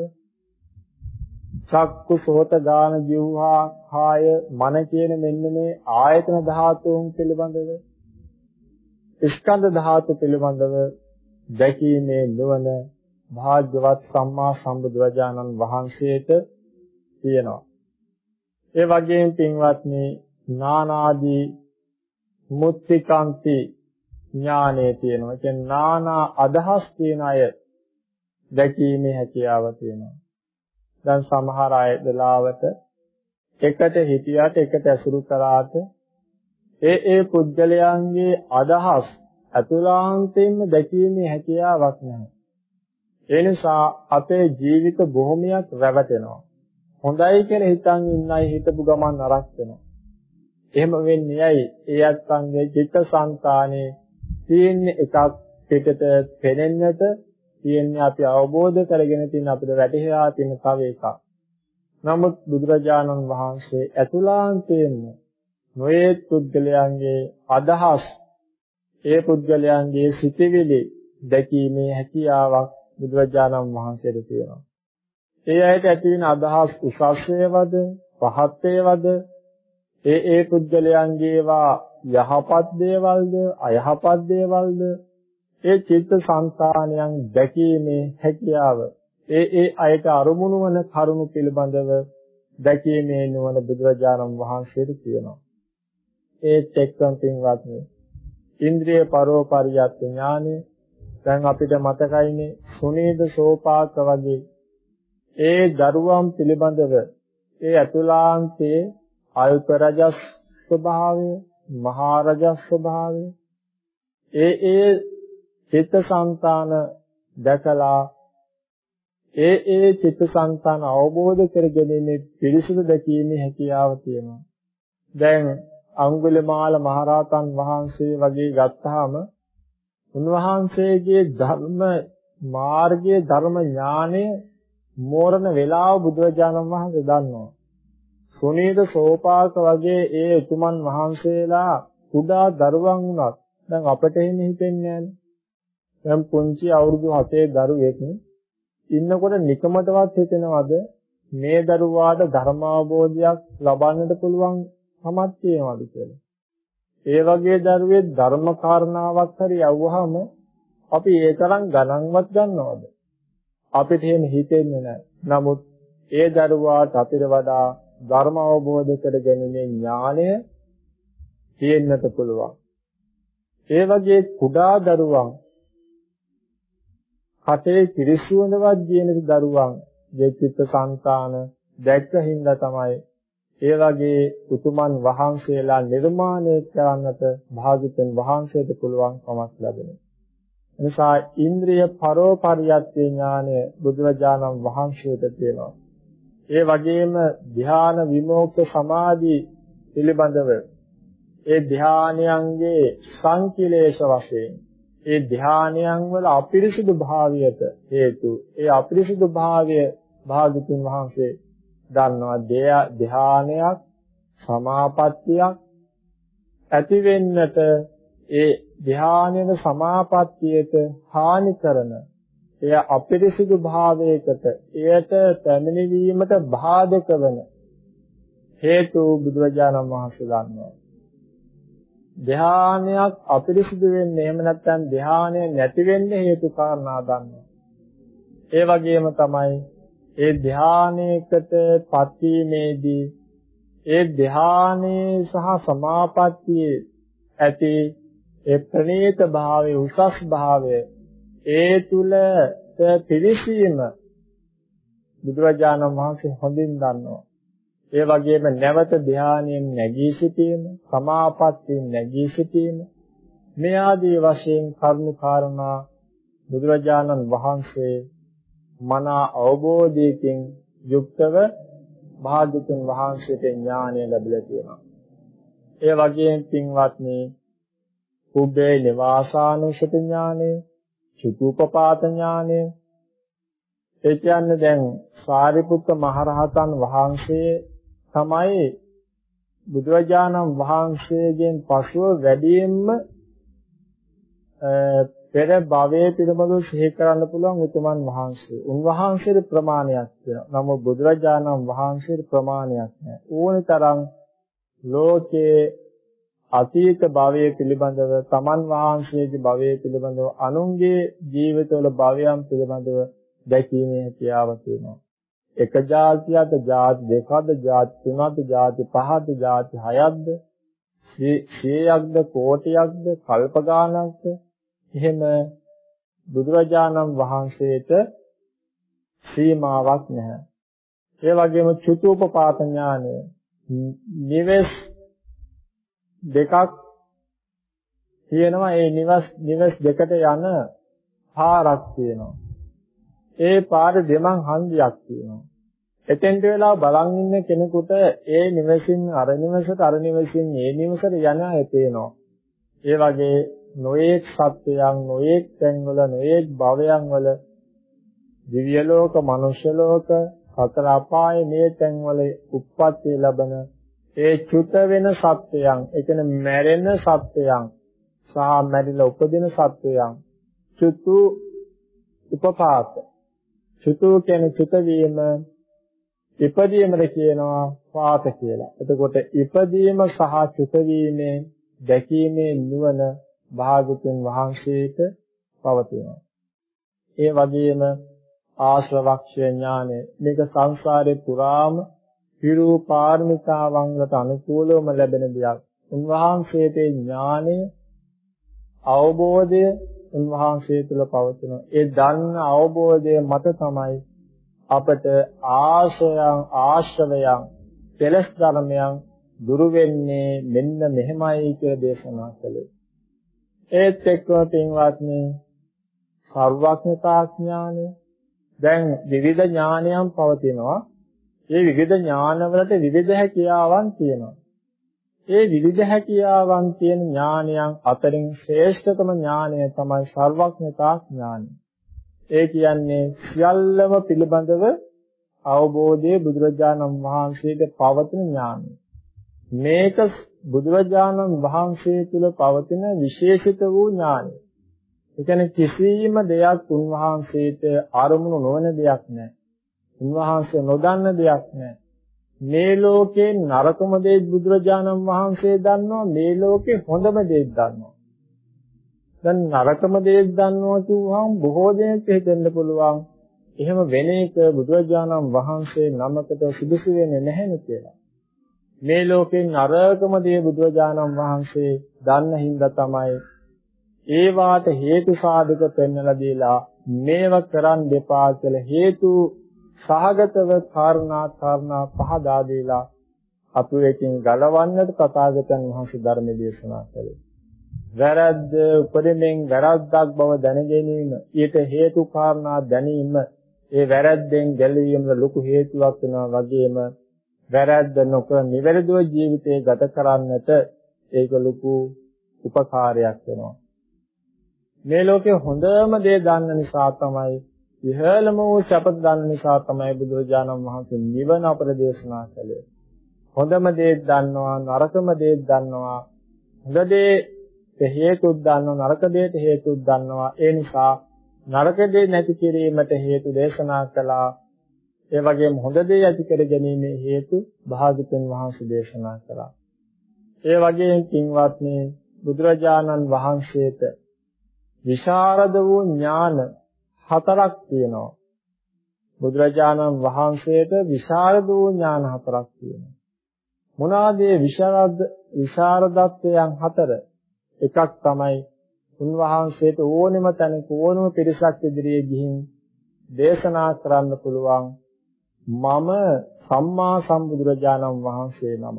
චක්කු සෝත ගාන ජීවහා කාය මන කියන මෙන්න මේ ආයතන ධාතුන් පිළිබඳව ස්කන්ධ ධාතු පිළිබඳව දැකීමේ නුවණ භාග්‍යවත් සම්මා සම්බුදුරජාණන් වහන්සේට තියෙනවා. ඒ වගේම පින්වත්නි නානාදී මුත්තිකාන්ති ඥානය තියෙනවා. ඒ කියන්නේ නානා අදහස් තියෙන අය දැකීමේ හැකියාව තියෙනවා. දැන් සමහර අය දලාවට එකට හිටියට එකට ඇසුරු කරාට ඒ ඒ පුද්ගලයන්ගේ අදහස් අතුලාන්තයෙන්ම දැකීමේ හැකියාවක් නැහැ. ඒ නිසා අපේ ජීවිත බොහොමයක් රැවටෙනවා. හොඳයි කියලා හිතන් ඉන්නයි හිතපු ගමන් නරක වෙනවා. එහෙම වෙන්නේ ඇයි? ඒ අත්ංගේ චිත්තසංතානේ තියෙන එකක් පිටට පෙනෙන්නට තියෙන්නේ අපි අවබෝධ කරගෙන තියෙන අපිට වැටහිලා තියෙන තව එකක්. නමුත් බුදුරජාණන් වහන්සේ අතුලාන්තයෙන්ම නොයේ පුද්ගලයන්ගේ අදහස් ඒ පුද්ගලයන්ගේ සිතවිලි දැකීමේ හැකියාවක් බුදුරජාණන් වහන්සේට තියෙනවා. ඒ අයට ඇති වෙන අදහස් උසස්වේවද පහත් වේවද ඒ ඒ පුද්ගලයන්ගේවා යහපත් දේවල්ද අයහපත් දේවල්ද ඒ චිත්ත සංකාණයන් දැකීමේ හැකියාව ඒ ඒ අයට අරුමුණු වන කරුණු පිළිබඳව දැකීමේ නුවණ බුදුරජාණන් වහන්සේට තියෙනවා. ඒ එක්කම් පින්වත්නි ඉන්ද්‍රිය පරෝපරියත් ඥානය දැන් අපිට මතකයිනේ සුනීද සෝපාක වගේ ඒ දරුවන් පිළිබඳව ඒ අතුලාන්තයේ අල්ප රජස් ස්වභාවය මහා රජස් ස්වභාවය ඒ ඒ චිත්තසංතාන දැකලා ඒ ඒ චිත්තසංතාන අවබෝධ කරගැනීමේ පිරිසිදු දැකීමේ හැකියාව තියෙනවා. දැන් අඟුලිමාල මහරහතන් වහන්සේ වගේ ගත්තාම උන්වහන්සේගේ ධර්ම මාර්ගයේ ධර්ම ඥානය මෝරණ වේලාව බුදුරජාණන් වහන්සේ දන්නවා. සුනීත සෝපාක වගේ ඒ උතුමන් වහන්සේලා කුඩා දරුවන් වුණත් දැන් අපට එහෙම හිතෙන්නේ නැහැනේ. දැන් පුංචි අවුරුදු 7 දරුවෙක් ඉන්නකොට නිකමටවත් හිතෙනවද මේ දරුවාට ධර්මාවබෝධයක් ලබන්නට පුළුවන් කමක් තියනවද කියලා. ඒ වගේ දරුවෙක් ධර්ම කාරණාවක් හරි යවුවාම අපි ඒ තරම් ගණන්වත් ගන්නවද? අපිට එහෙම හිතෙන්නේ නැහැ. නමුත් ඒ දරුවාට අපිට වඩා ධර්ම අවබෝධ කර ගැනීමේ ඥාණය තියෙන්නට පුළුවන්. ඒ වගේ කුඩා දරුවන් කටේ කිරිසුවඳවත් ජීනක දරුවන් දෙචිත්ත සංතාන දැක්ක හින්දා තමයි ඒ වගේ උතුමන් වහන්සේලා නිර්මාණය කරන්නට භාග්‍යතුන් වහන්සේට පුළුවන් කමක් ලැබෙනවා. එනිසා ඉන්ද්‍රිය පරෝපරියත්‍ය ඥානය බුදුරජාණන් වහන්සේට තියෙනවා. ඒ වගේම ධ්‍යාන විමෝක්ෂ සමාධි පිළිබඳව ඒ ධ්‍යානයන්ගේ සංකිලේශ වශයෙන් ඒ ධ්‍යානයන් වල අපිරිසුදු භාවයට හේතු ඒ අපිරිසුදු භාවය භාගතුන් වහන්සේ දන්නවා ධ්‍යානයක් සමාපත්තියක් ඇති වෙන්නට ඒ ධ්‍යානයේ සමාපත්තියට හානි කරන එය අපිරිසිදු භාවයකට එයට පැමිණීමට බාධක වන හේතු බුදුරජාණන් වහන්සේ දන්නවා. ධානයක් අපිරිසිදු වෙන්නේ එහෙම නැත්නම් ධානය නැති වෙන්නේ හේතු කාරණා දන්නවා. ඒ වගේම තමයි ඒ ධානයකට පත්වීමේදී ඒ ධානයේ සහ සමාපත්තියේ ඇති ඒ ප්‍රණීත භාවයේ උසස් භාවය ඒ තුල පිළිසීම බුදුරජාණන් වහන්සේ හොඳින් දන්නවා. ඒ වගේම නැවත ධානයෙන් නැගී සිටීම, සමාපත්තියෙන් නැගී සිටීම මේ ආදී වශයෙන් කරුණු කාරණා බුදුරජාණන් වහන්සේ මන අවබෝධයකින් යුක්තව භාග්‍යතුන් වහන්සේට ඥානය ලැබිලා තියෙනවා. ඒ වගේම පින්වත්නි කුබ්බේ නිවාසානුසති ඥානය චුතුපපාත ඥානය ඒ කියන්නේ දැන් සාරිපුත්ත මහරහතන් වහන්සේ තමයි බුදුරජාණන් වහන්සේගෙන් පසුව වැඩියෙන්ම පෙර භවයේ පිළිබඳව සිහි කරන්න පුළුවන් උතුමන් වහන්සේ. උන්වහන්සේට ප්‍රමාණයක් තියෙනවා. නමුත් බුදුරජාණන් වහන්සේට ප්‍රමාණයක් නැහැ. ඕනි තරම් ලෝකයේ අතීත භවයේ පිළිබඳව තමන් වහන්සේගේ භවයේ පිළිබඳව අනුන්ගේ ජීවිතවල භවයන් පිළිබඳව දැකීමේ හැකියාව තියෙනවා. එක જાතියක්ද જાති දෙකක්ද જાති තුනක්ද જાති පහක්ද જાති හයක්ද 100ක්ද කෝටියක්ද කල්ප ගාණක්ද එහෙම බුදුරජාණන් වහන්සේට සීමාවක් නැහැ. ඒ වගේම චුතූපපාත ඥානය නිවෙස් දෙකක් තියෙනවා ඒ නිවස් නිවස් දෙකට යන පාරක් තියෙනවා. ඒ පාරේ දෙමන් හන්දියක් තියෙනවා. එතෙන්ට වෙලා බලන් ඉන්න කෙනෙකුට ඒ නිවසින් අර නිවසට අර නිවසින් මේ නිවසට යන අය පේනවා. ඒ වගේ නොයේක් සත්වයන් නොයේක් තැන්වල නොයේක් භවයන් වල දිව්‍ය ලෝක, මනුෂ්‍ය ලෝක, සතර අපායේ මේ තැන්වල උප්පත්ති ලැබෙන ඒ චුත වෙන සත්වයන්, ඒ කියන්නේ මැරෙන සත්වයන් සහ මැරිලා උපදින සත්වයන් චුතු උපපාත. චුතු කියන්නේ චුත වීම ඉපදීමද කියනවා පාත කියලා. එතකොට ඉපදීම සහ චුත වීමේ දැකීමේ නුවණ භාගතුන් වහන්සේට පවතිනවා. ඒ වගේම ආශ්‍රවක්ෂය ඥානය මේක සංසාරේ පුරාම පිරූ පාරමිතාවන් වලට අනුකූලවම ලැබෙන දෙයක්. උන්වහන්සේට ඥානය අවබෝධය උන්වහන්සේ තුළ පවතින. ඒ දන්න අවබෝධය මත තමයි අපට ආශ්‍රයයන් ආශ්‍රවයන් කෙලස් ධර්මයන් දුරු වෙන්නේ මෙන්න මෙහෙමයි කියලා දේශනා කළේ. ඒත් එක්කම පින්වත්නි සර්වඥතා ඥානය දැන් විවිධ ඥානයන් පවතිනවා ඒ විවිධ ඥානවලට විවිධ හැකියාවන් තියෙනවා. ඒ විවිධ හැකියාවන් තියෙන ඥානයන් අතරින් ශ්‍රේෂ්ඨතම ඥානය තමයි සර්වඥතා ඥානය. ඒ කියන්නේ සියල්ලම පිළිබඳව අවබෝධයේ බුදුරජාණන් වහන්සේට පවතින ඥානය. මේක බුදුරජාණන් වහන්සේ තුල පවතින විශේෂිත වූ ඥානය. ඒ කියන්නේ කිසියම් දෙයක් උන්වහන්සේට අරමුණු නොවන දෙයක් නැහැ. උන්වහන්සේ නොදන්න දෙයක් නැහැ. මේ ලෝකේ නරකම දේ බුදුරජාණන් වහන්සේ දන්නවා මේ ලෝකේ හොඳම දේ දන්නවා. දැන් නරකම දේ දන්නවා කියුවහම බොහෝ දෙනෙක් හිතෙන්න පුළුවන් එහෙම වෙන එක බුදුරජාණන් වහන්සේ නමකට සුදුසු වෙන්නේ නැහැ කියලා. මේ ලෝකේ නරකම දේ බුදුරජාණන් වහන්සේ දන්න හින්දා තමයි ඒ වාට හේතු සාධක පෙන්වලා දීලා මේව කරන් දෙපා කියලා හේතු සහගතව කාරණා කාරණා පහදා දීලා අපුවේකින් ගලවන්නට තථාගතයන් වහන්සේ ධර්ම දේශනා කළේ. වැරද්ද උපදෙමින් වැරද්දක් බව දැන ගැනීම ඊට හේතු කාරණා දැනීම ඒ වැරද්දෙන් ගැලවීමට ලොකු හේතුවක් වෙනවා වගේම වැරද්ද නොකර නිවැරදිව ජීවිතය ගත කරන්නට ඒක ලොකු උපකාරයක් වෙනවා මේ ලෝකේ හොඳම දේ දන්න නිසා තමයි ඉහළම වූ සැපත දන්න නිසා තමයි බුදුරජාණන් වහන්සේ නිවන අපට දේශනා කළේ. හොඳම දේ දන්නවා නරකම දේ දන්නවා. හොඳ දේ හේතුත් දන්නවා නරක දේට හේතුත් දන්නවා. ඒ නිසා නරක දේ නැති කිරීමට හේතු දේශනා කළා. ඒ වගේම හොඳ දේ ඇති කර ගැනීමේ හේතු භාගතුන් වහන්සේ දේශනා කළා. ඒ වගේම කින්වත්නි බුදුරජාණන් වහන්සේට විශාරද වූ ඥාන හතරක් තියෙනවා. බුදුරජාණන් වහන්සේට විශාරද වූ ඥාන හතරක් තියෙනවා. මොනවාද මේ විශාරද විශාරදත්වයන් හතර? එකක් තමයි උන්වහන්සේට ඕනෙම තැනක ඕනම පිරිසක් ඉදිරියේ ගිහින් දේශනා කරන්න පුළුවන් මම සම්මා සම්බුදුරජාණන් වහන්සේ නම.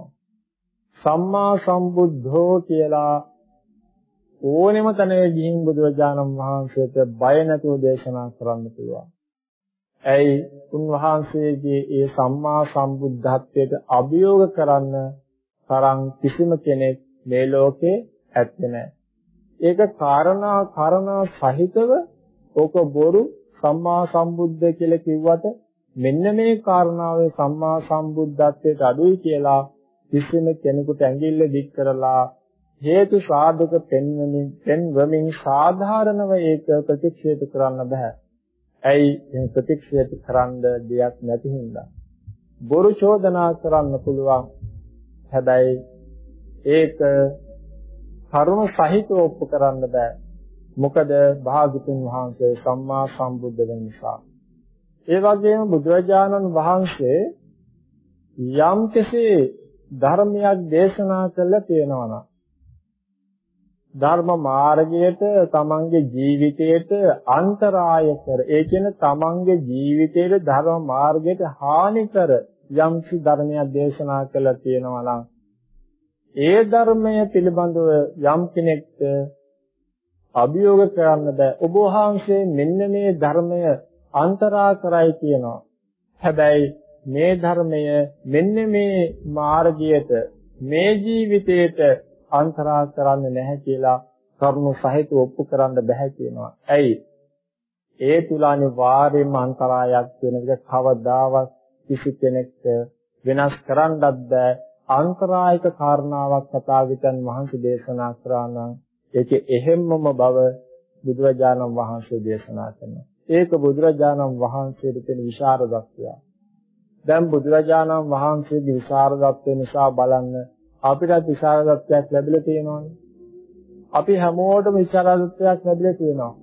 සම්මා සම්බුද්ධෝ කියලා ඕනෙම තැනක ගිහින් බුදුරජාණන් වහන්සේට බය නැතුව දේශනා කරන්න පුළුවන්. ඇයි උන්වහන්සේගේ ඒ සම්මා සම්බුද්ධත්වයට අභියෝග කරන්න තරම් කිසිම කෙනෙක් මේ ලෝකේ ඇත්තේ නැහැ. ඒක කාරණා කාරණා සහිතව ඕක බොරු සම්මා සම්බුද්ධ කියලා කිව්වට මෙන්න මේ කාරණාවේ සම්මා සම්බුද්ධත්වයට අඩුයි කියලා කිසිම කෙනෙකුට ඇඟිල්ල දික් කරලා හේතු සාධක පෙන්වමින් පෙන්වමින් සාධාරණව ඒක ප්‍රතික්ෂේප කරන්න බෑ. ඇයි මේ ප්‍රතික්ෂේප කරන්න දෙයක් නැති හින්දා. බොරු චෝදනා කරන්න පුළුවන්. හැබැයි ඒක කරුණ සහිතව ඔප්පු කරන්න බෑ. මොකද භාගතුන් වහන්සේ සම්මා සම්බුද්ධ වෙන නිසා. ඒ වගේම බුදුරජාණන් වහන්සේ යම් කෙසේ ධර්මයක් දේශනා කළා තියෙනවා නම් ධර්ම මාර්ගයට තමන්ගේ ජීවිතයට අන්තරාය කර ඒ කියන්නේ තමන්ගේ ජීවිතයේ ධර්ම මාර්ගයට හානි කර යම්සි ධර්මයක් දේශනා කළා තියෙනවා නම් ඒ ධර්මය පිළිබඳව යම් කෙනෙක්ට අභියෝග කරන්න බෑ. ඔබ වහන්සේ මෙන්න මේ ධර්මය අන්තරා කරයි කියනවා හැබැයි මේ ධර්මය මෙන්න මේ මාර්ගයට මේ ජීවිතයට අන්තරා කරන්නේ නැහැ කියලා කරුණු සහිතව ඔප්පු කරන්න බෑ කියනවා. ඇයි? ඒ තුල අනිවාර්යයෙන්ම අන්තරායක් වෙන විදිහ කවදාවත් කිසි කෙනෙක්ට වෙනස් කරන්නත් බෑ. අන්තරායක කාරණාවක් කතාවිතන් වහන්සේ දේශනා කරා නම් ඒකේ එහෙම්මම බව බුදුරජාණන් වහන්සේ දේශනා කරනවා. ඒක බුදුරජාණන් වහන්සේට තියෙන විශාරදත්වය. දැන් බුදුරජාණන් වහන්සේගේ විශාරදත්වය නිසා බලන්න අපිටත් විශාරදත්වයක් ලැබිලා තියෙනවානේ. අපි හැමෝටම විශාරදත්වයක් ලැබිලා තියෙනවා.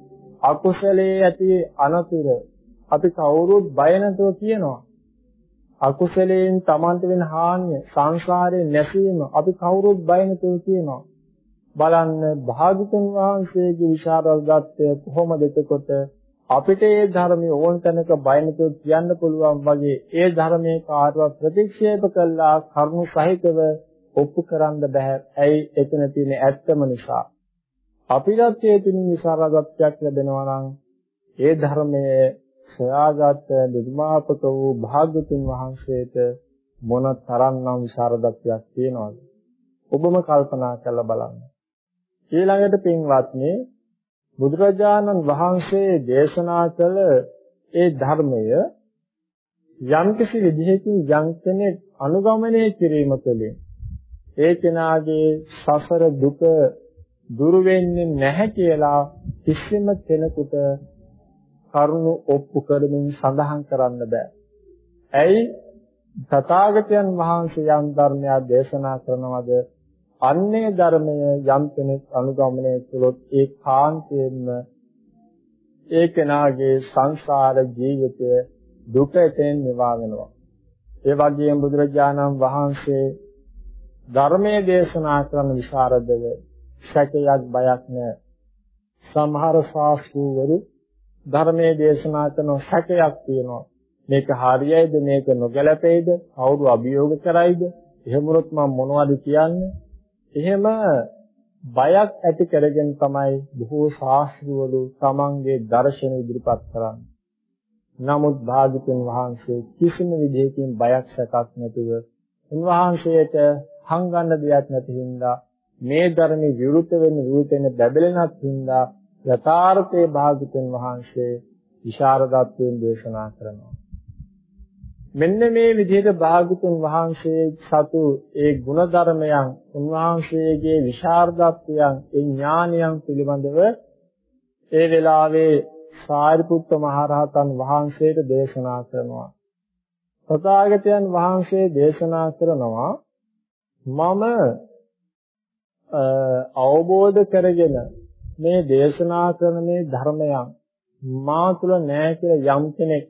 අකුසලයේ ඇති අනතුරු අපි කවුරුත් බය නැතුව කියනවා. අකුසලයෙන් Tamanට වෙන හානිය සංසාරේ නැසීම අපි කවුරුත් බය නැතුව කියනවා. බලන්න භාගතුන් වහන්සේගේ විශාරදත්වය කොහොමද එතකොට අපිට ඒ ධර්මයේ ඕන තැනක බය නැතුව කියන්න පුළුවන් වගේ ඒ ධර්මයේ කාර්යවත් ප්‍රතික්ෂේප කළා කරුණු සහිතව ඔප්පු කරන්න බෑ. ඇයි එතන තියෙන ඇත්තම නිසා. අපිටත් ඒ තුنين විසරාගතයක් ලැබෙනවා නම් ඒ ධර්මයේ සයාගත නිර්මාපක වූ භාග්‍යතුන් වහන්සේට මොන තරම්නම් විසරාගතයක් තියෙනවද? ඔබම කල්පනා කරලා බලන්න. ඊළඟට පින්වත්නි බුදුරජාණන් වහන්සේ දේශනා කළ ඒ ධර්මය යම්කිසි විදිහකින් යම් කෙනෙක් අනුගමනය කිරීම තුළින් ඒ කෙනාගේ සසර දුක දුරු වෙන්නේ නැහැ කියලා කිසිම කෙනෙකුට කරුණු ඔප්පු කරමින් සඳහන් කරන්න බෑ. ඇයි තථාගතයන් වහන්සේ යම් ධර්මයක් දේශනා කරනවද අන්නේ ධර්මය යම් කෙනෙක් අනුගමනය කළොත් ඒ කාන්තයෙන්ම ඒ කෙනාගේ සංසාර ජීවිතය දුකෙන් නිවා වෙනවා. ඒ වගේම බුදුරජාණන් වහන්සේ ධර්මයේ දේශනා කරන විශාරදව සැකයක් බයක් නැහැ. සමහර ශාස්ත්‍රවරු ධර්මයේ දේශනා කරන සැකයක් තියෙනවා. මේක හරියයිද මේක නොගැලපෙයිද? කවුරු අභියෝග කරයිද? එහෙම වුණොත් මම මොනවද කියන්නේ? එහෙම බයක් ඇති කරගෙන තමයි බොහෝ ශාස්ත්‍රවරු තමන්ගේ දර්ශන ඉදිරිපත් කරන්නේ. නමුත් භාග්‍යතුන් වහන්සේ කිසිම විදිහකින් බයක් සැකක් නැතුව උන්වහන්සේට හංගන්න දෙයක් නැති හින්දා මේ ධර්මයේ විරුද්ධ වෙන විරුද්ධ වෙන බැබලෙනත් හින්දා යථාර්ථයේ භාගතුන් වහන්සේ විශාරදත්වයෙන් දේශනා කරනවා. මෙන්න මේ විදිහට භාගතුන් වහන්සේ සතු ඒ ගුණ ධර්මයන් උන්වහන්සේගේ විශාරදත්වයන් ඒ ඥානයන් පිළිබඳව ඒ වෙලාවේ සාරිපුත්ත මහරහතන් වහන්සේට දේශනා කරනවා. තථාගතයන් වහන්සේ දේශනා කරනවා මම අවබෝධ කරගෙන මේ දේශනා කරන මේ ධර්මයන් මා තුල නැහැ කියලා යම් කෙනෙක්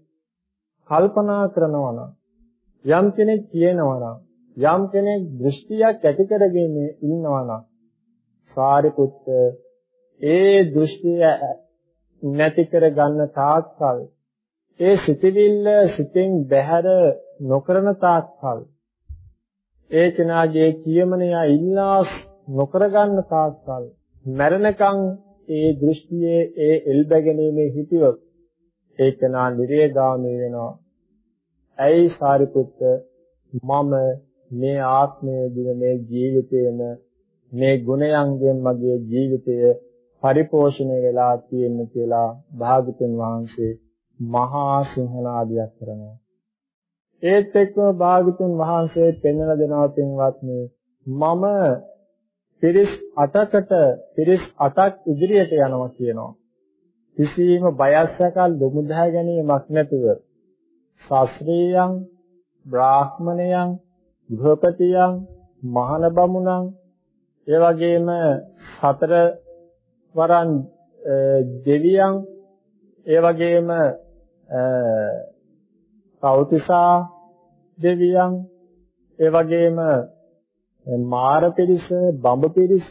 කල්පනා කරනවා නම් යම් කෙනෙක් කියනවා නම් යම් කෙනෙක් දෘෂ්ටියක් ඇති කරගෙන ඉන්නවා නම් සාරිපුත්ත ඒ දෘෂ්ටිය නැති කර ගන්න තාක්කල් ඒ සිතිවිල්ල සිතෙන් බැහැර නොකරන තාක්කල් ඒ කෙනාගේ කියමනය ඉල්ලා නොකර ගන්න තාක්කල් මරණකම් ඒ දෘෂ්ටියේ ඒ එල්බැගෙනීමේ හිතියොත් ඒ කෙනා නිරේගාමී වෙනවා. ඇයි සාරිපුත්ත මම මේ ආත්මයේදී මේ ජීවිතේන මේ ගුණයන්ගෙන් මගේ ජීවිතය පරිපෝෂණය වෙලා තියෙන කියලා භාගතුන් වහන්සේ මහා සිංහනාදයක් කරනවා. ඒත් එක්කම භාගතුන් වහන්සේ පෙන්වලා දෙනවා පින්වත්නි මම පිරිස් 8කට පිරිස් 8ක් ඉදිරියට යනවා කියනවා. කිසියම් බයස්සකල් දුමුදා ගැනීමක් නැතුව ශාස්ත්‍රීයයන් බ්‍රාහ්මණයන් ගෘහපතියන් මහාන බමුණන් ඒ වගේම සතර වරන් දෙවියන් ඒ වගේම කෞතිසා දෙවියන් ඒ වගේම මාර පිරිස, බඹ පිරිස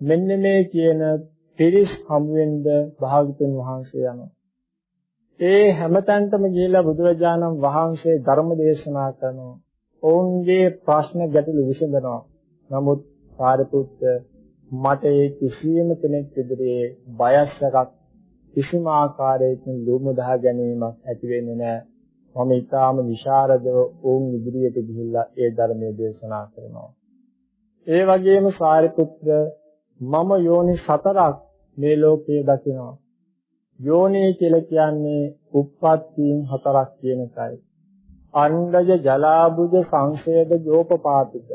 මෙන්න මේ කියන පිරිස් හමුවෙන්ද භාගතුන් වහන්සේ යනවා. ඒ හැමතැනටම ගිහිලා බුදුරජාණන් වහන්සේ ධර්ම දේශනා කරනවා. ඔවුන්ගේ ප්‍රශ්න ගැටළු විසඳනවා. නමුත් සාරිපුත්ත මට ඒ කිසියම් කෙනෙක් ඉදිරියේ බයස්සක් කිසිම ආකාරයකින් ලුමුදා ගැනීමක් ඇති වෙන්නේ නැහැ. මම ඊටාම විශාරදව ඔවුන් ඉදිරියට ගිහිල්ලා ඒ ධර්මයේ දේශනා කරනවා. ඒ වගේම සාරිපුත්‍ර මම යෝනි සතරක් මේ ලෝකයේ දකිනවා. යෝනි කියලා කියන්නේ උප්පත්තීන් හතරක් කියන එකයි. අණ්ඩජ ජලාබුජ සංශේද ජෝපපාතික.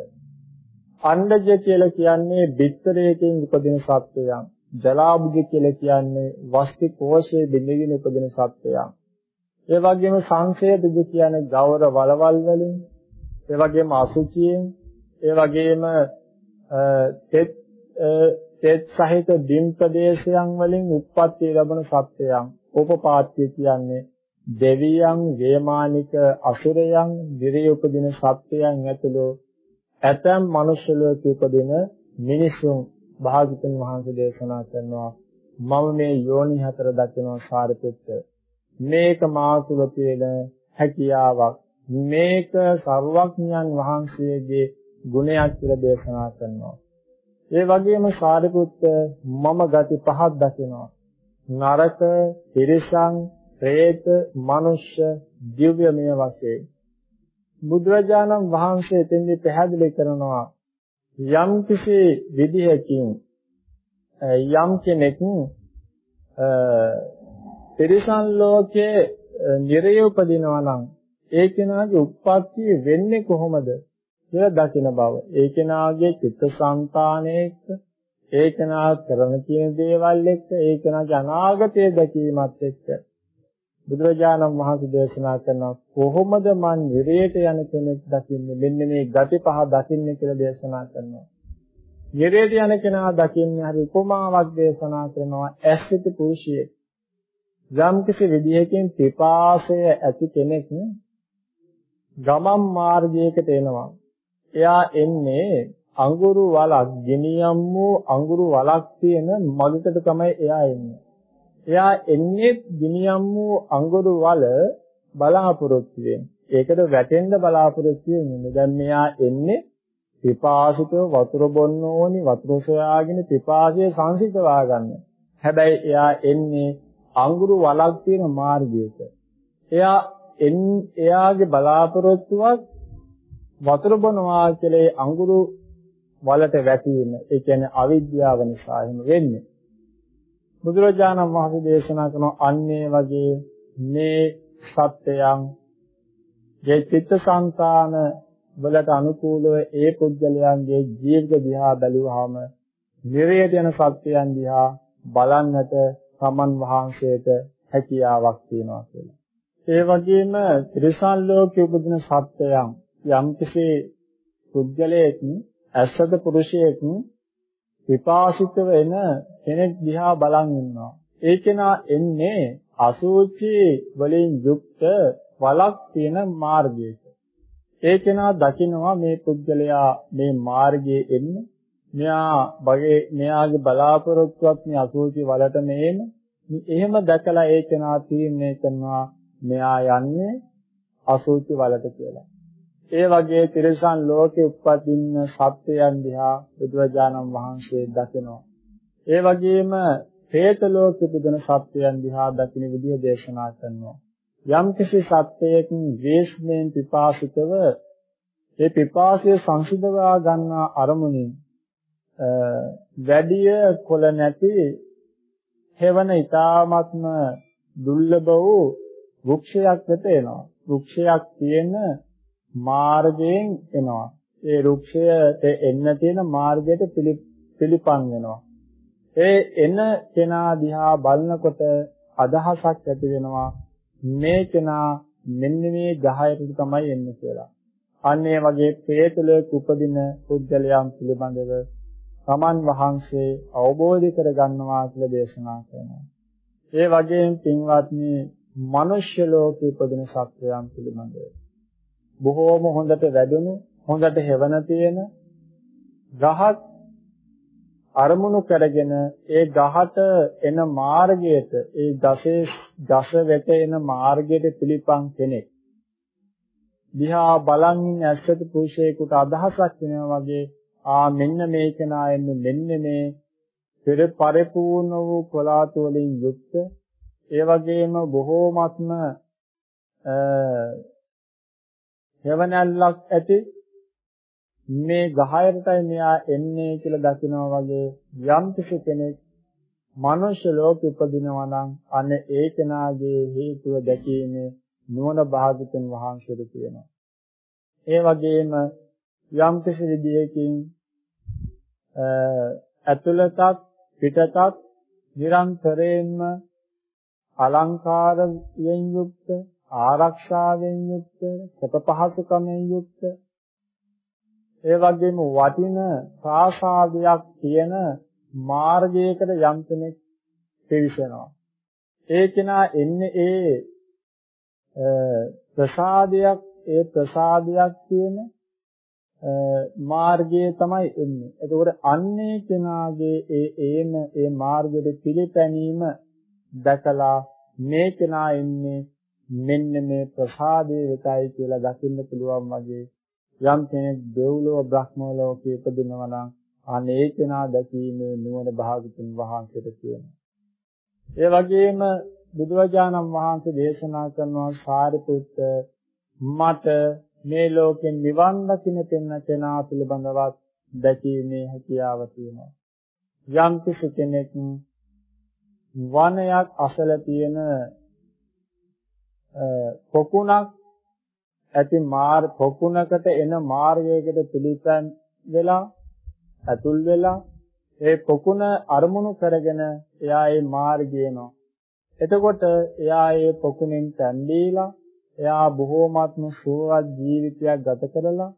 අණ්ඩජ කියලා කියන්නේ බිත්තරයකින් උපදින සත්වයන්. ජලාබුජ කියලා කියන්නේ වස්ති කෝෂයේ බිඳගෙන උපදින සත්වයන්. ඒ වගේම සංශේදජ කියන්නේ ගෞර වලවල් වලින්, ඒ වගේම අසුචියෙන්, ඒ වගේම තෙත් තෙත් සහිත දින් ප්‍රදේශයන් වලින් උත්පත්ති ලැබෙන සත්‍යයන් උපපාත්‍ය කියන්නේ දෙවියන්, වේමානික අසුරයන්, දිරේ උපදින සත්‍යයන් ඇතුළු ඇතැම් මනුෂ්‍ය ලෝකයේ උපදින මිනිසුන් භාගතුන් වහන්සේ දේශනා කරනවා. මම මේ යෝනි හතර දකිනවා සාරිපුත්ත මේක මා තුළ තියෙන හැකියාවක්. මේක සර්වඥයන් වහන්සේගේ ගුණයක් කියලා දේශනා කරනවා. ඒ වගේම සාරිපුත්ත මම ගති පහක් දකිනවා. නරක, තිරිසන්, പ്രേත, මනුෂ්‍ය, දිව්‍යමය වශයෙන්. බුදුරජාණන් වහන්සේ එතෙන්දී පැහැදිලි කරනවා යම් කිසි විදිහකින් යම් කෙනෙක් තිරිසන් ලෝකයේ නිරය උපදිනවා නම් ඒ කෙනාගේ උත්පත්තිය වෙන්නේ කොහොමද කියලා දකින බව. ඒ කෙනාගේ චිත්තසංතානයේක ඒ කෙනා කරන කියන දේවල් එක්ක ඒ කෙනාගේ අනාගතය දැකීමත් එක්ක බුදුරජාණන් වහන්සේ දේශනා කරන කොහොමද මන් නිරයට යන කෙනෙක් දකින්නේ මෙන්න මේ ගති පහ දකින්නේ කියලා දේශනා කරනවා. නිරයට යන කෙනා දකින්නේ හරි උපමාවක් දේශනා කරනවා ඇස්සිත පුරුෂයෙක්. යම් කිසි විදිහකින් පිපාසය ඇති කෙනෙක් ගමන් මාර්ගයකට එනවා. එයා එන්නේ අඟුරු වලක් ගෙනියම් වූ අඟුරු වලක් තියෙන මගකට තමයි එයා එන්නේ. එයා එන්නේ ගෙනියම් වූ අඟුරු වල බලාපොරොත්තු වෙන්නේ. ඒකට වැටෙන්න බලාපොරොත්තු වෙන්නේ. දැන් මෙයා එන්නේ පිපාසිතව වතුර බොන්න ඕනි වතුර සොයාගෙන පිපාසය සංසිඳවා ගන්න. හැබැයි එයා එන්නේ අඟුරු වලක් තියෙන මාර්ගයක. එයා එයාගේ බලාපොරොත්තුවක් වතුර බොනවා කියලා අඟුරු වලට වැටීම ඒ කියන්නේ අවිද්‍යාව නිසා එහෙම වෙන්නේ. බුදුරජාණන් වහන්සේ දේශනා කරන අන්නේ වගේ මේ සත්‍යයන් જે චිත්තසංතාන වලට අනුකූලව ඒ පුද්ගලයන්ගේ ජීවිත දිහා බැලුවාම නිරයට යන සත්‍යයන් දිහා බලන්නට සමන් වහන්සේට හැකියාවක් තියෙනවා කියලා. ඒ වගේම ත්‍රිසන් ලෝකයේ උපදින සත්‍යයන් යම්කිසි පුද්ගලයෙක් ඇසද පුරුෂයෙක් විපාසිත වෙන කෙනෙක් දිහා බලන් ඉන්නවා. ඒ කෙනා එන්නේ අසුචි වලින් යුක්ත වලක් තියෙන මාර්ගයක. ඒ කෙනා දකිනවා මේ පුද්ගලයා මේ මාර්ගයේ එන්නේ මෙයා බගේ මෙයාගේ බලාපොරොත්තුවක් මේ අසුචි වලට මේන එහෙම දැකලා ඒ කෙනා තීරණය කරනවා මෙයා යන්නේ අසුචි වලට කියලා. ඒ වගේ තිරසන් ලෝකේ උපදින්න සත්‍යයන් දිහා බුදුරජාණන් වහන්සේ දකිනවා. ඒ වගේම പ്രേත ලෝකෙ උපදින සත්‍යයන් දිහා දකින විදිය දේශනා කරනවා. යම්කිසි සත්‍යයක ද්වේෂයෙන් පිපාසිතව ඒ පිපාසය සංසිඳවා ගන්නා අරමුණින් වැඩිය කොළ නැති හේවන ඊ타ත්ම දුර්ලභ වූ වෘක්ෂයක් වෙත එනවා. වෘක්ෂයක් තියෙන මාර්ගයෙන් එනවා. ඒ රුක්ෂයට එන්න තියෙන මාර්ගයට පිළිපන් වෙනවා. ඒ එන කෙනා දිහා බලනකොට අදහසක් ඇති වෙනවා මේ කෙනා මෙන්න මේ ගහයට තමයි එන්නේ කියලා. අන්න ඒ වගේ ප්‍රේතලයක උපදින පුද්ගලයන් පිළිබඳව සමන් වහන්සේ අවබෝධ කරගන්නවා කියලා දේශනා කරනවා. ඒ වගේම පින්වත්නි මනුෂ්‍ය ලෝකේ උපදින සත්වයන් පිළිබඳව බොහෝම හොඳට වැඩුණු හොඳට හෙවණ තියෙන ගහක් අරමුණු කරගෙන ඒ ගහට එන මාර්ගයට ඒ ගසේ ගස වෙත එන මාර්ගයට පිළිපන් කෙනෙක්. දිහා බලන් ඉන්න ඇස්සට පුරුෂයෙකුට අදහසක් වෙනවා වගේ ආ මෙන්න මේ කෙනා එන්නේ මෙන්න මේ පෙර පරිපූර්ණ වූ කොලාතු වලින් යුක්ත. ඒ වගේම බොහෝමත්ම හෙවණැල්ලක් ඇති මේ ගහයටයි මෙයා එන්නේ කියලා දකිනවා වගේ යම් කෙනෙක් මනුෂ්‍ය ලෝකෙ ඉපදිනවා නම් අන්න ඒ කෙනාගේ හේතුව දැකීමේ නුවණ භාගතුන් වහන්සේට තියෙනවා. ඒ වගේම යම් කිසි විදියකින් ඇතුළතත් පිටතත් නිරන්තරයෙන්ම අලංකාරයෙන් යුක්ත ආරක්ෂාවෙන් යුක්ත සත පහසුකමෙන් යුක්ත ඒ වගේම වටින ප්‍රාසාදයක් තියෙන මාර්ගයකට යම් කෙනෙක් පිවිසෙනවා ඒ කෙනා එන්නේ ඒ ප්‍රසාදයක් ඒ ප්‍රසාදයක් තියෙන මාර්ගයේ තමයි එන්නේ. එතකොට අන්නේ කෙනාගේ ඒ ඒම ඒ මාර්ගයේ පිළිපැනීම දැකලා මේ කෙනා එන්නේ මෙන්න මේ ප්‍රසාදයේ වෙතයි කියලා දකින්න පුළුවන් වගේ යම් කෙනෙක් දෙව්ලොව බ්‍රහ්මලෝක ඉපදිනවා නම් අනේ කෙනා දැකීමේ නුවණ භාගතුන් වහන්සේට තියෙනවා. ඒ වගේම බුදුරජාණන් වහන්සේ දේශනා කරනවා සාරිපුත්ත මට මේ ලෝකෙන් නිවන් දකින්න තෙන්න කෙනා පිළිබඳවත් දැකීමේ හැකියාව තියෙනවා. යම් කිසි කෙනෙක් වනයක් අසල තියෙන පොකුණක් ඇති මාර් පොකුණකට එන මාර්ගයකට පිළිපැන් වෙලා ඇතුල් වෙලා ඒ පොකුණ අරමුණු කරගෙන එයා ඒ මාර්ගය යනවා. එතකොට එයා ඒ පොකුණෙන් තැන්දීලා එයා බොහෝමත්ම සුවවත් ජීවිතයක් ගත කරලා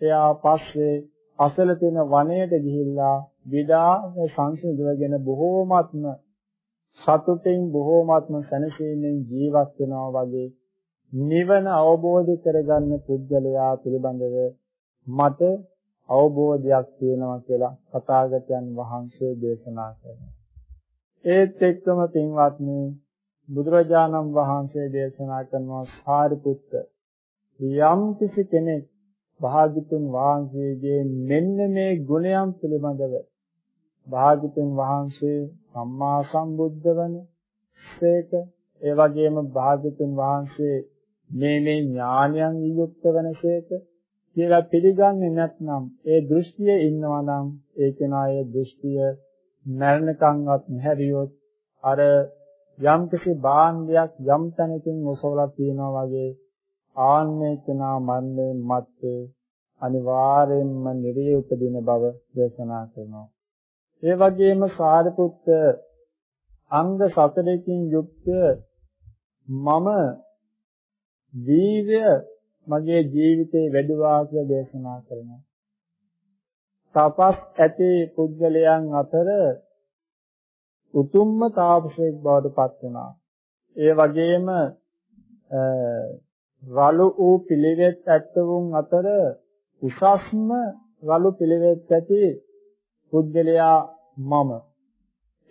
එයා පස්සේ අසල තියෙන වනයේට ගිහිල්ලා විදා සංසිඳවගෙන බොහෝමත්ම සතුටින් බොහෝමත්ම සැනසීමෙන් ජීවත් වෙනවා වගේ නිවන අවබෝධ කරගන්න පුද්ගලයා පිළිබඳව මට අවබෝධයක් තියෙනවා කියලා කථාගතයන් වහන්සේ දේශනා කරනවා. ඒත් එක්කම පින්වත්නි බුදුරජාණන් වහන්සේ දේශනා කරනවා සාරිපුත්ත යම් කිසි කෙනෙක් භාග්‍යතුන් වහන්සේගේ මෙන්න මේ ගුණයන් පිළිබඳව භාග්‍යතුන් වහන්සේ සම්මා සම්බුද්ධ වන සේක ඒ වගේම භාග්‍යතුන් වහන්සේ මේ මේ ඥානයන් යුක්ත වන සේක කියලා පිළිගන්නේ නැත්නම් ඒ දෘෂ්ටියේ ඉන්නවා නම් ඒ කෙනාගේ දෘෂ්ටිය මරණකම්වත් නැහැරියොත් අර යම් කිසි භාණ්ඩයක් යම් තැනකින් ඔසවලා තියනවා වගේ ආන්නේ කෙනා මරණය මත්තේ අනිවාර්යෙන්ම නිරිය උපදින බව දේශනා කරනවා. ඒ වගේම සාරිපුත්ත අංග සතරකින් යුක්ත මම ජීවය මගේ ජීවිතේ වැඩිවා කියලා දේශනා කරනවා. තපස් ඇති පුද්ගලයන් අතර උතුම්ම තාපසයෙක් බවට පත් වුණා. ඒ වගේම රළු වූ පිළිවෙත් ඇත්තවුන් අතර උසස්ම රළු පිළිවෙත් ඇති පුද්ගලයා මම.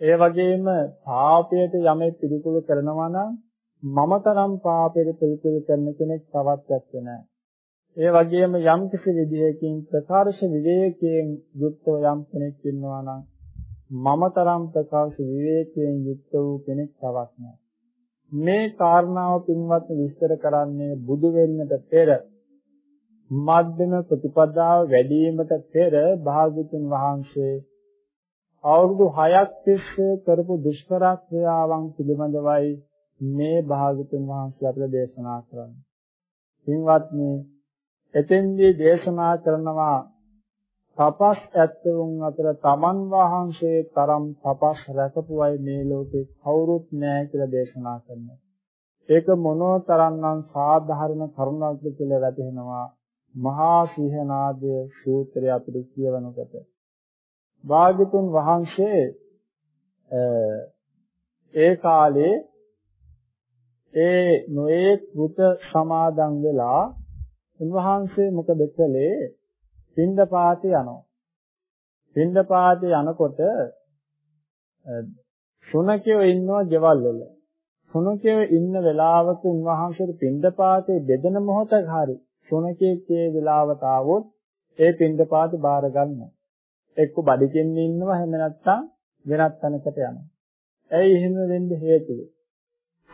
ඒ වගේම පාපයට යමෙක් පිළිකුල් කරනවා නම් මම තරම් පාපයට පිළිකුල් කරන කෙනෙක් තවත් නැත්නම් ඒ වගේම යම් කිසි විදියකින් ප්‍රකාශ විවේකයෙන් යුක්තව යම් කෙනෙක් ඉන්නවා නම් මම තරම් ප්‍රකාශ විවේකයෙන් යුක්ත වූ කෙනෙක් තවත් නැහැ. මේ කාරණාව පින්වත් විස්තර කරන්නේ බුදු වෙන්නට පෙර මධ්‍යම ප්‍රතිපදාව වැඩිවීමට පෙර භාග්‍යතුන් වහන්සේ අවුරුදු 6ක් තිස්සේ කරපු දුෂ්කර ක්‍රියාවන් පිළිබඳවයි මේ භාග්‍යතුන් වහන්සේ අපිට දේශනා කරන්නේ. පින්වත්නි එතෙන්දී දේශනා කරනවා තපස් ඇත්තවුන් අතර තමන් වහන්සේ තරම් තපස් රැකපු අය මේ ලෝකේ කවුරුත් නැහැ කියලා දේශනා කරනවා. ඒක මොනෝ තරම්නම් සාධාරණ කරුණක්ද කියලා වැටහෙනවා. මහා සිහනාද සූත්‍රය අපිට කියවනකොට. භාග්‍යතුන් වහන්සේ ඒ කාලේ ඒ නොයේ කෘත සමාදන් වෙලා උන්වහන්සේ මොකද කළේ? පින්දපාතේ යනවා. පින්දපාතේ යනකොට සුනකයෝ ඉන්නවා ගෙවල් වල. සුනකයෝ ඉන්න වෙලාවක උන්වහන්සේට පින්දපාතේ බෙදෙන මොහොතක හරි. සුනකයේ ඒ වෙලාවට ආවොත් ඒ පින්දපාතේ බාර ගන්න. එක්ක බඩිකෙන් ඉන්නවා එහෙම නැත්නම් වෙනත් තැනකට යනවා. ඇයි එහෙම වෙන්න හේතුව?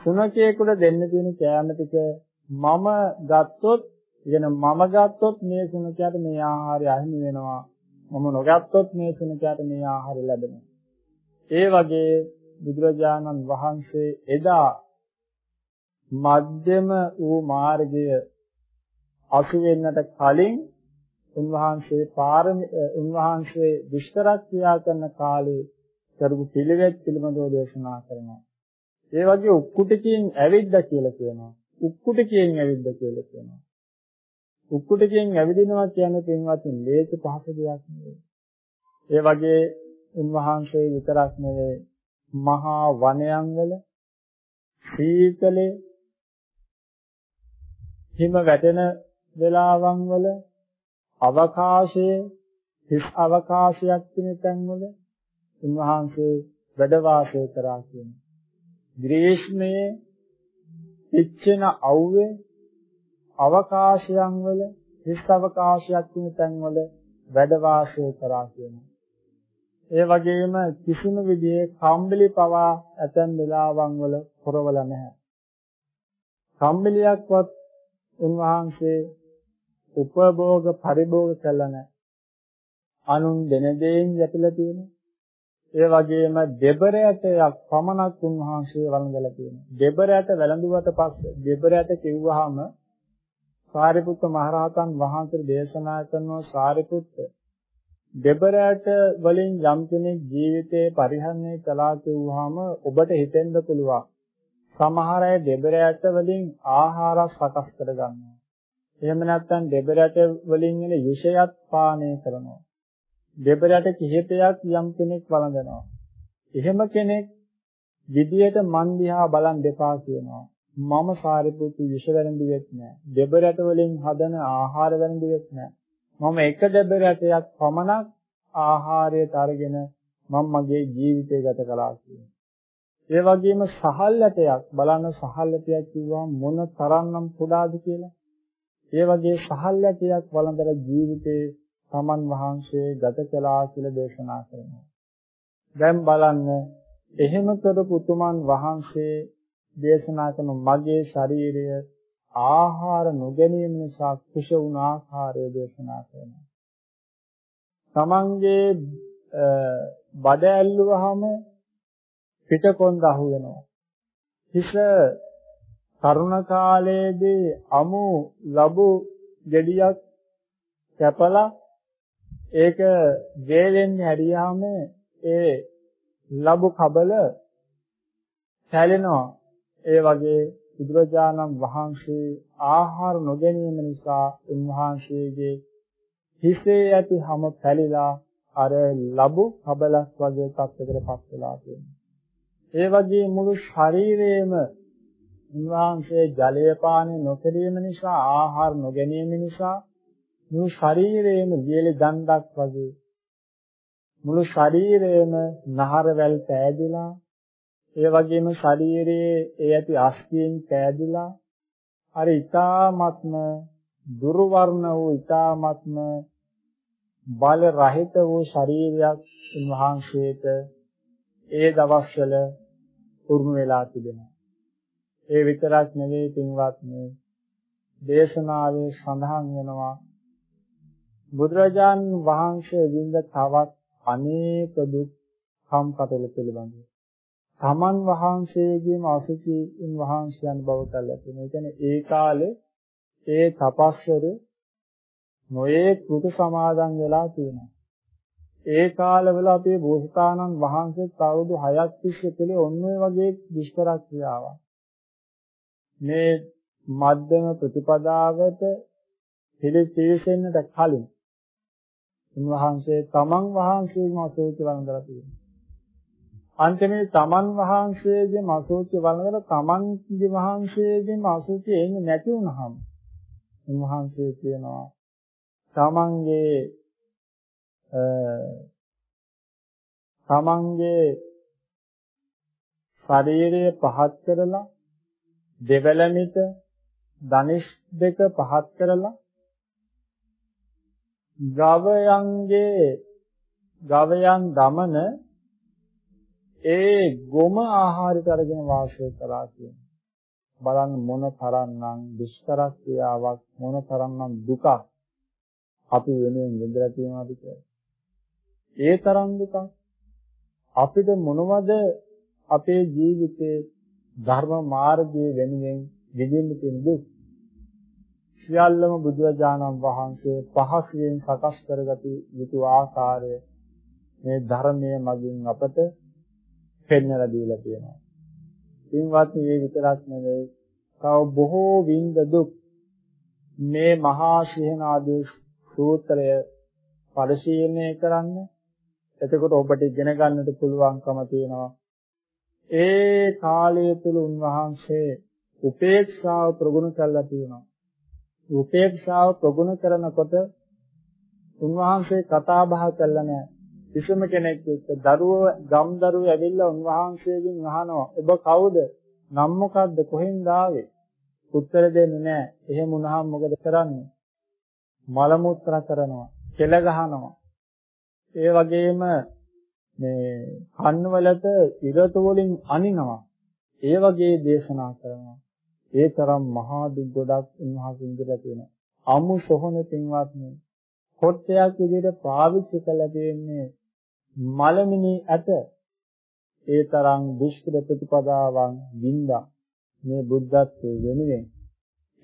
සුනකයෙකුට දෙන්න තියෙන කෑම ටික මම ගත්තොත් කියන මම ගත්තොත් මේ සුනකයාට මේ ආහාරය අහිමි වෙනවා. මම නොගත්තොත් මේ සුනකයාට මේ ආහාරය ලැබෙනවා. ඒ වගේ බුදුරජාණන් වහන්සේ එදා මධ්‍යම වූ මාර්ගය අසු වෙන්නට කලින් උන්වහන්සේ පාරමී උන්වහන්සේ දුෂ්කරක් ක්‍රියා කරන කාලේ කරපු පිළිවෙත් පිළිබඳව දේශනා කරනවා ඒ වගේ උක්කුටකින් ඇවිද්දා කියලා කියනවා. උක්කුටකින් ඇවිද්දා කියලා කියනවා. උක්කුටකින් ඇවිදිනවා කියන්නේ පින්වත්නි ලේක පහසු දෙයක් නෙවෙයි. ඒ වගේ උන්වහන්සේ විතරක් නෙවෙයි මහා වනයන් වල සීතලේ හිම වැටෙන වෙලාවන් වල අවකාශයේ හිස් අවකාශයක් තියෙන තැන්වල උන්වහන්සේ වැඩ වාසය කරා කියන්නේ ග්‍රීෂ්මයේ පිච්චෙන අවුවේ අවකාශයන් වල හිස් අවකාශයක් තියෙන තැන්වල වැඩ වාසය කරා කියනවා. ඒ වගේම කිසිම විදිහේ කම්බිලි පවා ඇතැම් වෙලාවන් වල පුරවල නැහැ. කම්බිලියක්වත් උන්වහන්සේ උපභෝග පරිභෝග කළ නැහැ. අනුන් දෙන දෙයින් යැපිලා තියෙනවා. ඒ වගේම දෙබරයටයක් පමණක් උන්වහන්සේ වළඳලා තියෙනවා. දෙබරයට වැළඳුවට පස්සේ දෙබරයට කිව්වහම සාරිපුත්ත මහරහතන් වහන්සේ දේශනා කරනවා සාරිපුත්ත දෙබරයට වලින් යම් කෙනෙක් ජීවිතේ පරිහරණය කළා කිව්වහම ඔබට හිතෙන්න පුළුවන් සමහර අය දෙබරයට වලින් ආහාර සකස් කරගන්නවා. එහෙම නැත්නම් දෙබරයට වලින් එන යුෂයත් පානය කරනවා. දෙබරට කිහිපයක් යම් කෙනෙක් වළඳනවා. එහෙම කෙනෙක් විදියට මන් දිහා බලන් දෙපා කියනවා. මම සාරිපුත්තු විෂ වැරඳුවෙත් නෑ. දෙබරට වලින් හදන ආහාර වැරඳුවෙත් නෑ. මම එක දෙබරටයක් පමණක් ආහාරයට අරගෙන මම මගේ ජීවිතය ගත කළා කියනවා. ඒ වගේම සහල්ලටයක් බලන්න සහල්ලටයක් කිව්වම මොන තරම්නම් කුඩාද කියලා. ඒ වගේ සහල්ලටයක් වළඳලා ජීවිතේ තමන් වහන්සේ ගත කළා කියලා දේශනා කරනවා. දැන් බලන්න එහෙම කරපු උතුමන් වහන්සේ දේශනා කරන මගේ ශරීරය ආහාර නොගැනීම නිසා කුෂ වුණ ආකාරය දේශනා කරනවා. තමන්ගේ බඩ ඇල්ලුවාම පිටකොන්ද අහු වෙනවා. හිස තරුණ කාලයේදී අමු ලැබු ගෙඩියක් කැපලා ඒක වේලෙන්නේ හැරියාම ඒ ලබු කබල සැලෙනවා. ඒ වගේ බුදුරජාණන් වහන්සේ ආහාර නොගැනීම නිසා උන්වහන්සේගේ හිසේ ඇති හැම පැලිලා අර ලබු කබලක් වගේ තත්ත්වයකටපත් වෙලා තියෙනවා. ඒ වගේ මුළු ශරීරයේම උන්වහන්සේ ජලය පානය නොකිරීම නිසා ආහාර නොගැනීම නිසා මුළු ශරීරයම වියලි දණ්ඩක් වගේ මුළු ශරීරයම නහරවැල් පෑදිලා ඒ වගේම ශරීරයේ ඒ ඇති අස්තියෙන් පෑදිලා අර ඊ타ත්ම දුර්වර්ණ වූ ඊ타ත්ම බල රහිත වූ ශරීරයක් උන්වහන්සේට ඒ දවස්වල උරුම වෙලා තිබෙනවා. ඒ විතරක් නෙවෙයි පින්වත්නි දේශනාවේ සඳහන් වෙනවා බුදුරජාන් වහන්සේ විඳ තවත් අනේක දුක් කම්කටොළ පිළිබඳව. තමන් වහන්සේගේම අසුචින් වහන්සේයන් බව කළා තියෙනවා. ඒ කියන්නේ ඒ කාලේ ඒ තපස්වර නොයේ කෘත සමාදන් වෙලා තියෙනවා. ඒ කාලවල අපේ බෝසතාණන් වහන්සේත් අවුරුදු 6ක් තිස්සේ කළේ ඔන්න ඔය වගේ දුෂ්කර ක්‍රියාවක්. මේ මධ්‍යම ප්‍රතිපදාවට පිළිපෙසෙන්නට කලින් උන්වහන්සේ තමන් වහන්සේම අසෝචි වළඳලා තියෙනවා. අන්තිමේ තමන් වහන්සේගේ අසෝචි වළඳලා තමන්ගේ වහන්සේගේම අසෝචි එන්නේ නැති වුනහම උන්වහන්සේ කියනවා තමන්ගේ තමන්ගේ ශරීරය පහත් කරලා දෙවැලමිට ධනිස් දෙක පහත් කරලා ගවයන්ගේ ගවයන් දමන ඒ ගොම ආහාරයට අරගෙන වාසය කළා කියන බලන්න මොන තරම්නම් දුෂ්කර ක්‍රියාවක් මොන තරම්නම් දුකක් අපි වෙනුවෙන් විඳලා තියෙනවද කියලා. ඒ තරම් දුකක් අපිට මොනවද අපේ ජීවිතේ ධර්ම මාර්ගයේ වෙනුවෙන් විඳින්න තියෙන දුක් සියල්ලම බුදුරජාණන් වහන්සේ පහසුවෙන් සකස් කරගත යුතු ආකාරය මේ ධර්මයේ මගින් අපට පෙන්වලා දීලා තියෙනවා. ඉන්වත් මේ විතරක් නෙවෙයි තව බොහෝ විඳ දුක් මේ මහා සිහනාදී සූත්‍රය පරිශීලනය කරන්න එතකොට ඔබට ඉගෙන ගන්නට පුළුවන්කම තියෙනවා ඒ කාලය තුල උන්වහන්සේ උපේක්ෂාව ප්‍රගුණ කළා තියෙනවා. උපේක්ෂාව ප්‍රගුණ කරනකොට උන්වහන්සේ කතා බහ කළා නෑ කිසිම කෙනෙක් එක්ක දරුවෝ ගම් දරුවෝ ඇවිල්ලා උන්වහන්සේගෙන් අහනවා ඔබ කවුද? නම් මොකද්ද? කොහෙන්ද ආවේ? උත්තර දෙන්නේ නෑ එහෙම වුණාම මොකද කරන්නේ? මල මුත්‍ර කරනවා කෙල ගහනවා. ඒ වගේම මේ කන්වලට ඉරතු වලින් අනිනවා ඒ වගේ දේශනා කරනවා ඒ තරම් මහා දුක් ගොඩක් උන්වහන්සේ ඉඳලා තියෙනවා. අමු සොහන පින්වත්නි කොට්ටයක් විදිහට පාවිච්චි කළ දෙන්නේ මලමිනි ඇත. ඒ තරම් දුෂ්කර ප්‍රතිපදාවන් වින්දා මේ බුද්ධත්වයේ වෙනුවෙන්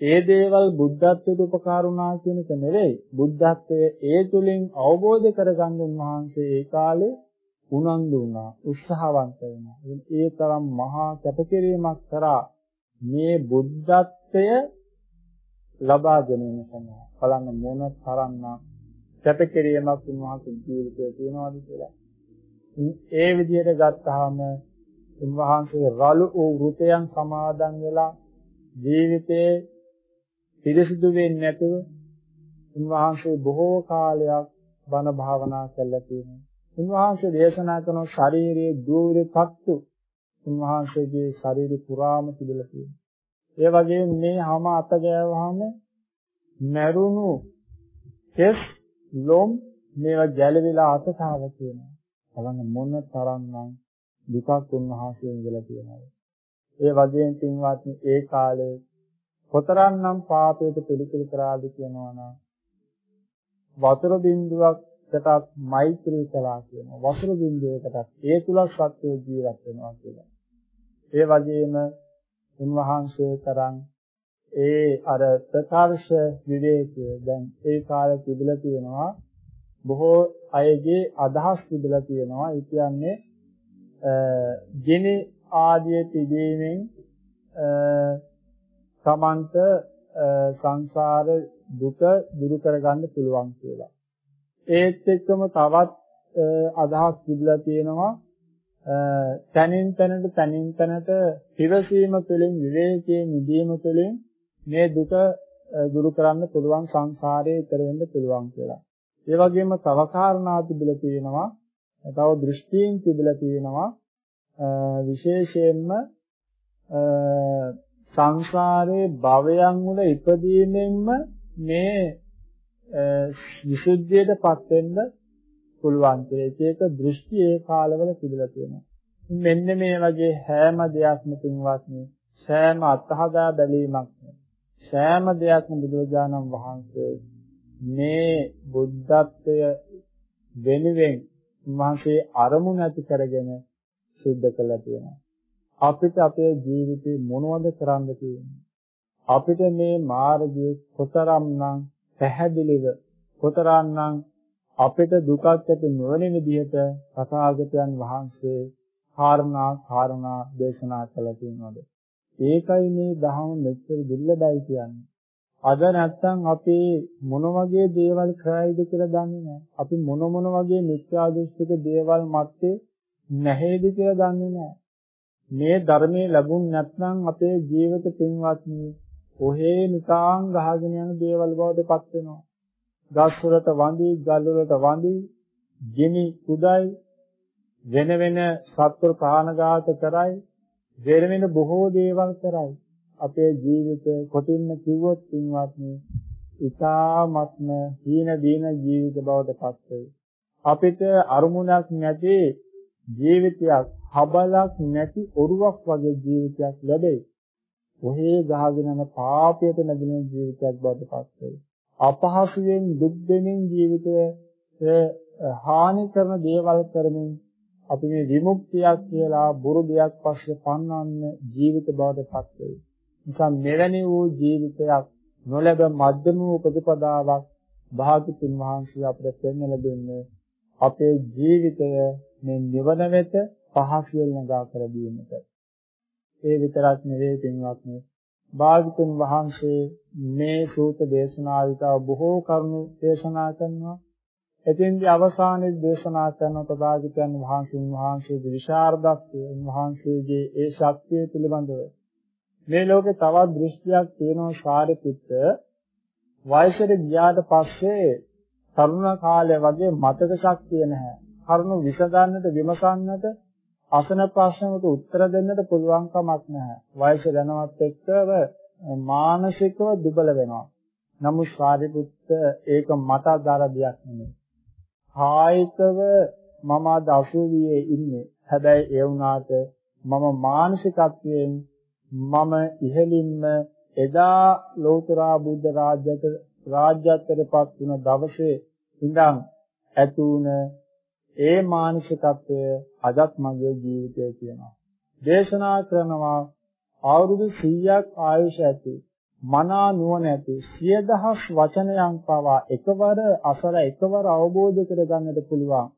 ඒ දේවල් බුද්ධත්වයට උපකාර වුණා කියන එක නෙවෙයි බුද්ධත්වයේ ඒ තුලින් අවබෝධ කරගන්න උන්වහන්සේ ඒ කාලේ උනන්දු වුණා උත්සාහවන්ත වෙනවා ඒ තරම් මහා කැපකිරීමක් කරා මේ බුද්ධත්වය ලබා ගැනීම සඳහා බලන්න මොන තරම්නම් කැපකිරීමක් උන්වහන්සේ ජීවිතයේ තියෙනවද කියලා. ඒ විදිහට ගත්තාම උන්වහන්සේ රළු වූ වෘතයන් සමාදන් වෙලා ජීවිතේ පිරිසිදු වෙන්නේ නැතුව උන්වහන්සේ බොහෝ කාලයක් බණ භාවනා කළා තියෙනවා. උන්වහන්සේ දේශනා කරන ශාරීරික දුර්වල තත්තු උන්වහන්සේගේ ශරීර පුරාම තිබිලා තියෙනවා. ඒ වගේම මේ හැම අත ගෑවහම මැරුණු කෙස් ලොම් මේවා ගැලවිලා අතතාව තියෙනවා. බලන්න මොන තරම්නම් දුකක් උන්වහන්සේ ඉඳලා තියෙනවද. ඒ වගේම තින්වත් ඒ කාලේ කොතරම්නම් පාපයට පිළිපිල කරාද කියනවා නම් වතුර බින්දුවකටත් මෛත්‍රී කළා කියනවා. වතුර බින්දුවකටත් ඒ තුල සත්‍ය ජීවත් වෙනවා කියලා. ඒ වගේම උන්වහන්සේ තරම් ඒ අර ප්‍රකාශ විවේකය දැන් ඒ කාලේ තිබිලා තියෙනවා බොහෝ අයගේ අදහස් තිබිලා තියෙනවා ඒ කියන්නේ ගිනි ආදී තිබීමෙන් සමන්ත සංසාර දුක දුරු කරගන්න පුළුවන් කියලා. ඒත් එක්කම තවත් අදහස් තිබිලා තියෙනවා තනින් තනට තනින් තනට පිරසීම තුළින් විවේකයේ නිදීම තුළින් මේ දුක දුරු කරන්න පුළුවන් සංසාරයේ ඈතර වෙන්න පුළුවන් කියලා. ඒ වගේම තව කාරණා තිබිලා තියෙනවා. තව දෘෂ්ටීන් තිබිලා තියෙනවා. විශේෂයෙන්ම සංසාරයේ භවයන් වල ඉපදීමෙන්ම මේ විසුද්ධියටපත් වෙන්න පුළුවන් කියලා. ඒක දෘෂ්ටි ඒ කාලවල තිබිලා තියෙනවා. මෙන්න මේ වගේ හැම දෙයක්ම තින්වත්නි සෑම අත්හදා බැලීමක් සෑම දෙයක්ම බුදුරජාණන් වහන්සේ මේ බුද්ධත්වය වෙනුවෙන් උන්වහන්සේ අරමුණ ඇති කරගෙන සිද්ධ කළා තියෙනවා. අපිට අපේ ජීවිතේ මොනවද කරන්න තියෙන්නේ? අපිට මේ මාර්ගයේ කොතරම්නම් පැහැදිලිව කොතරම්නම් අපිට දුකක් ඇති නොවන විදිහට තථාගතයන් වහන්සේ කාරණා කාරණා දේශනා කළ තියෙනවද ඒකයි මේ ධහම මෙච්චර දුර්ලභයි කියන්නේ අද නැත්තම් අපි මොන වගේ දේවල් කරයිද කියලා දන්නේ නැහැ. අපි මොන මොන වගේ මිත්‍යා දෘෂ්ටික දේවල් මැත්තේ නැහැද කියලා දන්නේ නැහැ. මේ ධර්මයේ ලැබුණ නැත්නම් අපේ ජීවිත පින්වත්නි ඔහේ නිකාං ගහගෙන යන දේවල් බවට පත් වෙනවා. ගස් වලට වඳි, ගල් වලට වඳි, ගිනි කුඩයි වෙන වෙන සත්ව ප්‍රාණඝාත කරයි, වෙන වෙන බොහෝ දේවල් කරයි. අපේ ජීවිත කොටින්ම කිව්වොත් පින්වත්නි ඉතාමත්ම හීන දීන ජීවිත බවට පත් වෙයි. අපිට අරුමුණක් නැති ජීවිතයක්, හබලක් නැති ඔරුවක් වගේ ජීවිතයක් ලැබෙයි. ඔහේ ගහගෙන යන පාපයට නැගෙන ජීවිතයක් බවට පත් වෙයි. අපහසුයෙන් දුක් දෙමින් ජීවිතය හානි කරන දේවල් කරමින් අපි මේ විමුක්තියක් කියලා බුරු දෙයක් පස්සේ පන්නන්න ජීවිත බවට පත් වෙයි. නිසා මෙවැනි වූ ජීවිතයක් නොලැබ මධ්‍යම ප්‍රතිපදාවක් භාගතුන් වහන්සේ අපට පෙන්වලා දෙන්නේ අපේ ජීවිතය මේ නිවන වෙත පහසියල් නගා කර දීමට. ඒ විතරක් නෙවෙයි පින්වත්නි භාගතුන් වහන්සේ මේ සූත දේශනාවිත බොහෝ කරුණු දේශනා කරනවා. එතින්දී අවසානයේ දේශනා කරන ප්‍රභාගතයන් වහන්සේ වහන්සේගේ විශාරදත්වය වහන්සේගේ ඒ ශක්තිය පිළිබඳව මේ ලෝකේ තවත් දෘෂ්ටියක් තියෙනවා සාරිපුත්ත වයසට ගියාට පස්සේ තරුණ කාලය වගේ මතක ශක්තිය නැහැ. කරුණු විසඳන්නට විමසන්නට අසන ප්‍රශ්නකට උත්තර දෙන්නට පුළුවන් කමක් නැහැ. වයස යනවත් එක්කව මානසිකව දුබල වෙනවා. නමුත් සාරිපුත්ත ඒක මට අදාළ දෙයක් නෙමෙයි. කායිකව මම අද අසුවියේ ඉන්නේ. හැබැයි ඒ වුණාට මම මානසිකත්වයෙන් මම ඉහෙලින්ම එදා ලෞතර බුද්ධ රාජ්‍යයට රාජ්‍යත්වයටපත් වුණ දවසේ ඉඳන් ඇතුණ ඒ මානසිකත්වය අදත් මගේ ජීවිතයේ තියෙනවා. දේශනා කරනවා අවුරුදු 100ක් ආයුෂ ඇති මනා නුවණ ඇති සිය දහස් වචනයන් පවා එකවර අසර එකවර අවබෝධ කරගන්නට පුළුවන්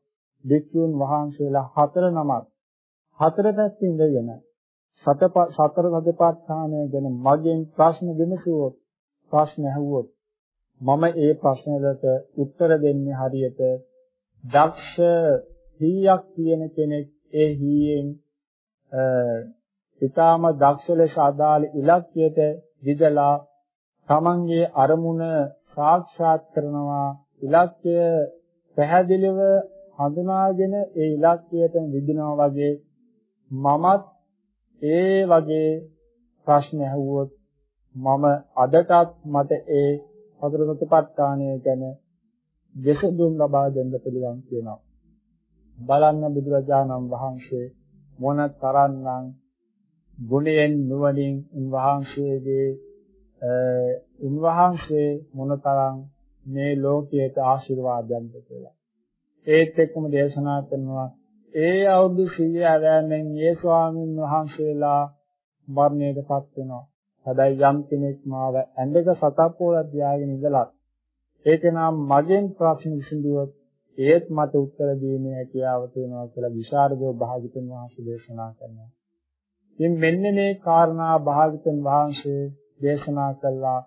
භික්ෂුන් වහන්සේලා හතර නමක් හතර පැත්තෙන් ඉඳගෙන සතර සතිපට්ඨානය ගැන මගෙන් ප්‍රශ්න විමසුවොත් ප්‍රශ්න ඇහුවොත් මම ඒ ප්‍රශ්න වලට උත්තර දෙන්නේ හරියට දක්ෂ හීයක් කියන කෙනෙක් ඒ හීයෙන් ඊටාම දක්ෂ ලෙස අදාළ ඉලක්කයට විදලා තමන්ගේ අරමුණ සාක්ෂාත් කරනවා. ඉලක්කය පැහැදිලිව හඳුනාගෙන ඒ ඉලක්කයට විදිනවා වගේ මමත් ඒ වගේ ප්‍රශ්න ඇහුවොත් මම අදටත් මට ඒ හතර සතිපට්ඨානය ගැන දෙසඳුම් ලබා දෙන්න පුළුවන් කියනවා. බලන්න බුදුරජාණන් වහන්සේ මොන තරම්නම් ගුණයෙන් නුවණින් උන්වහන්සේගේ උන්වහන්සේ මොනතරම් මේ ලෝකයට ආශිර්වාදයන්ද කියලා. ඒත් එක්කම දේශනා කරනවා ඒ අවුරුදු 100 ආවෑමෙන් මේ ස්වාමීන් වහන්සේලා මරණයටපත් වෙනවා. හැබැයි යම් කෙනෙක් මාව ඇඳක සතප්පෝල ධ්‍යාගෙන ඉඳලා ඒක නම් මගෙන් ප්‍රශ්න විසඳුවොත් ඒත් මට උත්තර දීමේ හැකියාව තියෙනවා කියලා විශාරදෝ භාගතුන් වහන්සේ දේශනා කරනවා. ඉතින් මෙන්න මේ කාරණා භාගතුන් වහන්සේ දේශනා කළා.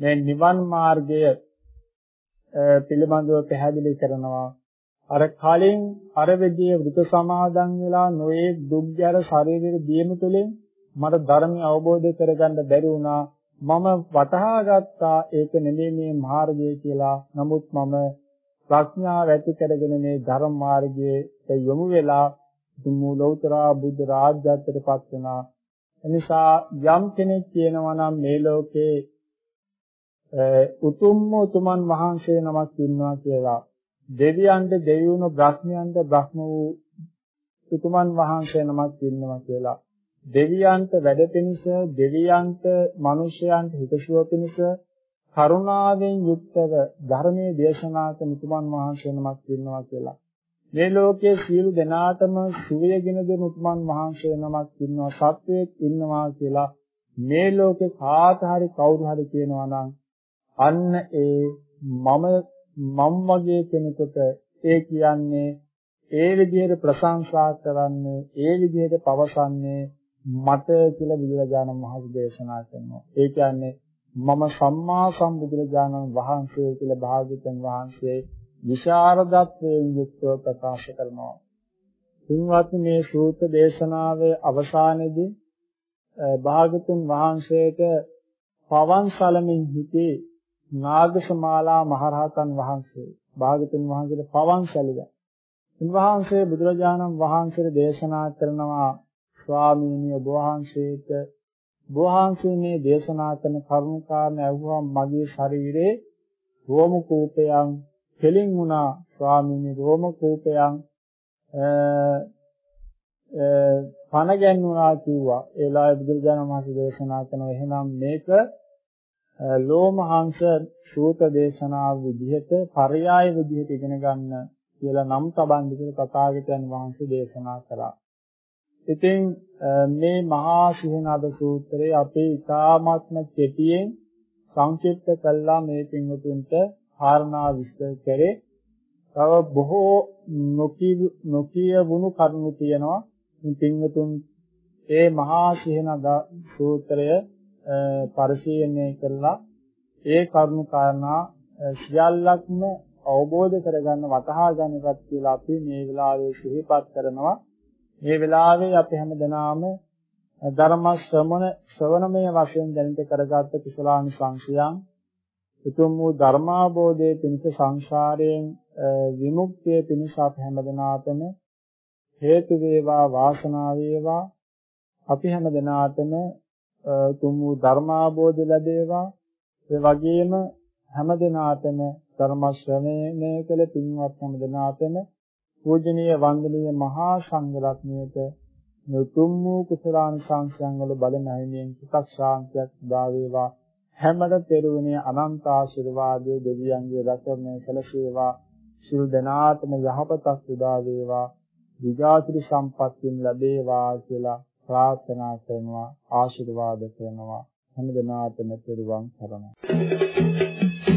මේ නිවන් මාර්ගය පිළිබඳව පැහැදිලි කරනවා. අර කලින් අර විදියේ වෘත සමාදන් වෙලා නොයේ දුක්ජර ශරීරයේ දීම තුළින් මට ධර්මය අවබෝධ කරගන්න බැරි වුණා. මම වටහා ගත්තා ඒක නෙමෙයි මේ මාර්ගය කියලා. නමුත් මම ප්‍රඥාව ඇති කරගෙන මේ ධර්ම මාර්ගයේ යොමු වෙලා මුලෝතරා බුද්ධ රාජ්‍යත්වයටපත් වුණා. එනිසා යම් කෙනෙක් කියනවා නම් මේ ලෝකේ උතුම්ම උතුමන් වහන්සේ නමක් ඉන්නවා කියලා. දෙවියන්ට දෙවියුණු බ්‍රහ්මයන්ට බ්‍රහ්ම වූ උතුමන් වහන්සේ නමක් ඉන්නවා කියලා. දෙවියන්ට වැඩ පිණිස දෙවියන්ට මිනිසයන්ට හිතසුව පිණිස කරුණාවෙන් යුක්තව ධර්මයේ දේශනා කරන උතුමන් වහන්සේ නමක් ඉන්නවා කියලා. මේ ලෝකයේ සියලු දෙනාටම සුවයගෙන දෙන උතුමන් වහන්සේ නමක් ඉන්නවා සත්වයක් ඉන්නවා කියලා මේ ලෝකේ කාට හරි කවුරු හරි කියනවා නම් අන්න ඒ මම මම් වගේ කෙනෙකුට ඒ කියන්නේ ඒ විදිහට ප්‍රශංසා කරන්නේ ඒ විදිහට පවසන්නේ මට කියලා බුදුරජාණන් වහන්සේ දේශනා කරනවා. ඒ කියන්නේ මම සම්මා සම්බුදුරජාණන් වහන්සේ කියලා භාග්‍යවතුන් වහන්සේ විශාරදත්වයෙන් යුක්තව ප්‍රකාශ කරනවා. පින්වත්නි මේ සූත්‍ර දේශනාවේ අවසානයේදී භාගතුන් වහන්සේට පවන් සලමින් හිටි නාගසමාලා මහරහතන් වහන්සේ භාගතුන් වහන්සේට පවන් සැලුවා. උන්වහන්සේ බුදුරජාණන් වහන්සේට දේශනා කරනවා ස්වාමීනි ඔබ වහන්සේට වහන්සේ මේ දේශනා කරන කරුණු කාරණා ඇහුවම මගේ ශරීරේ රෝම කූපයන් කෙලින් වුණා ස්වාමීනි රෝම කූපයන් පණ ගැන්වුණා කිව්වා. ඒ ලාය බුදුරජාණන් වහන්සේ දේශනා කරන එහෙනම් මේක ලෝමහංශ සූත දේශනාව විදිහට පරයාය විදිහට ඉගෙන ගන්න කියලා නම් තබන්න කියලා තථාගතයන් වහන්සේ දේශනා කළා. ඉතින් මේ මහා සිහනද සූත්‍රය අපේ ඉතාමත්ම කෙටියෙන් සංක්ෂිප්ත කළා මේ පින්වතුන්ට කාරණා විස්තර කරේ. තව බොහෝ නොකිය වුණු කරුණු තියෙනවා. පින්වතුන් ඒ මහා සිහනද සූත්‍රය පරිශීලනය කරලා ඒ කරුණු කාරණා සියල්ලක්ම අවබෝධ කරගන්න වටහා ගන්නවත් කියලා අපි මේ වෙලාවේ සිහිපත් කරනවා මේ වෙලාවේ අපි හැමදෙනාම ධර්ම ශ්‍රවණ ශ්‍රවණමය වශයෙන් දැනිට කරගත්ත කුසලානි සංශයන් උතුම් වූ ධර්මාබෝධයේ පිණිස සංසාරයෙන් විමුක්තිය පිණිස අප හැමදෙනාටම හේතු වේවා වාසනාව වේවා. අපි හැමදෙනාටම තුන් වූ ධර්මාබෝධ ලැබේවා. ඒ වගේම හැමදෙනාටම ධර්ම ශ්‍රවණය කළ පින්වත් හැමදෙනාටම පූජනීය වන්දනීය මහා සංඝ රත්නයට නුතුම් වූ කුසලාන සංසයන් වල බල නැහිමින් සුඛ ශාන්තියක් දා වේවා. හැමද පෙරුණේ අනන්ත ආශිර්වාදයේ දෙවියන්ගේ රැකවරණය සැලසේවා. සිල් දනාතම යහපතක් උදා වේවා. විජාතිරි සම්පත්තියෙන් ලැබේවා කියලා ප්‍රාර්ථනා කරනවා ආශිර්වාද කරනවා. හැමදෙනාටම පෙරවන් කරනවා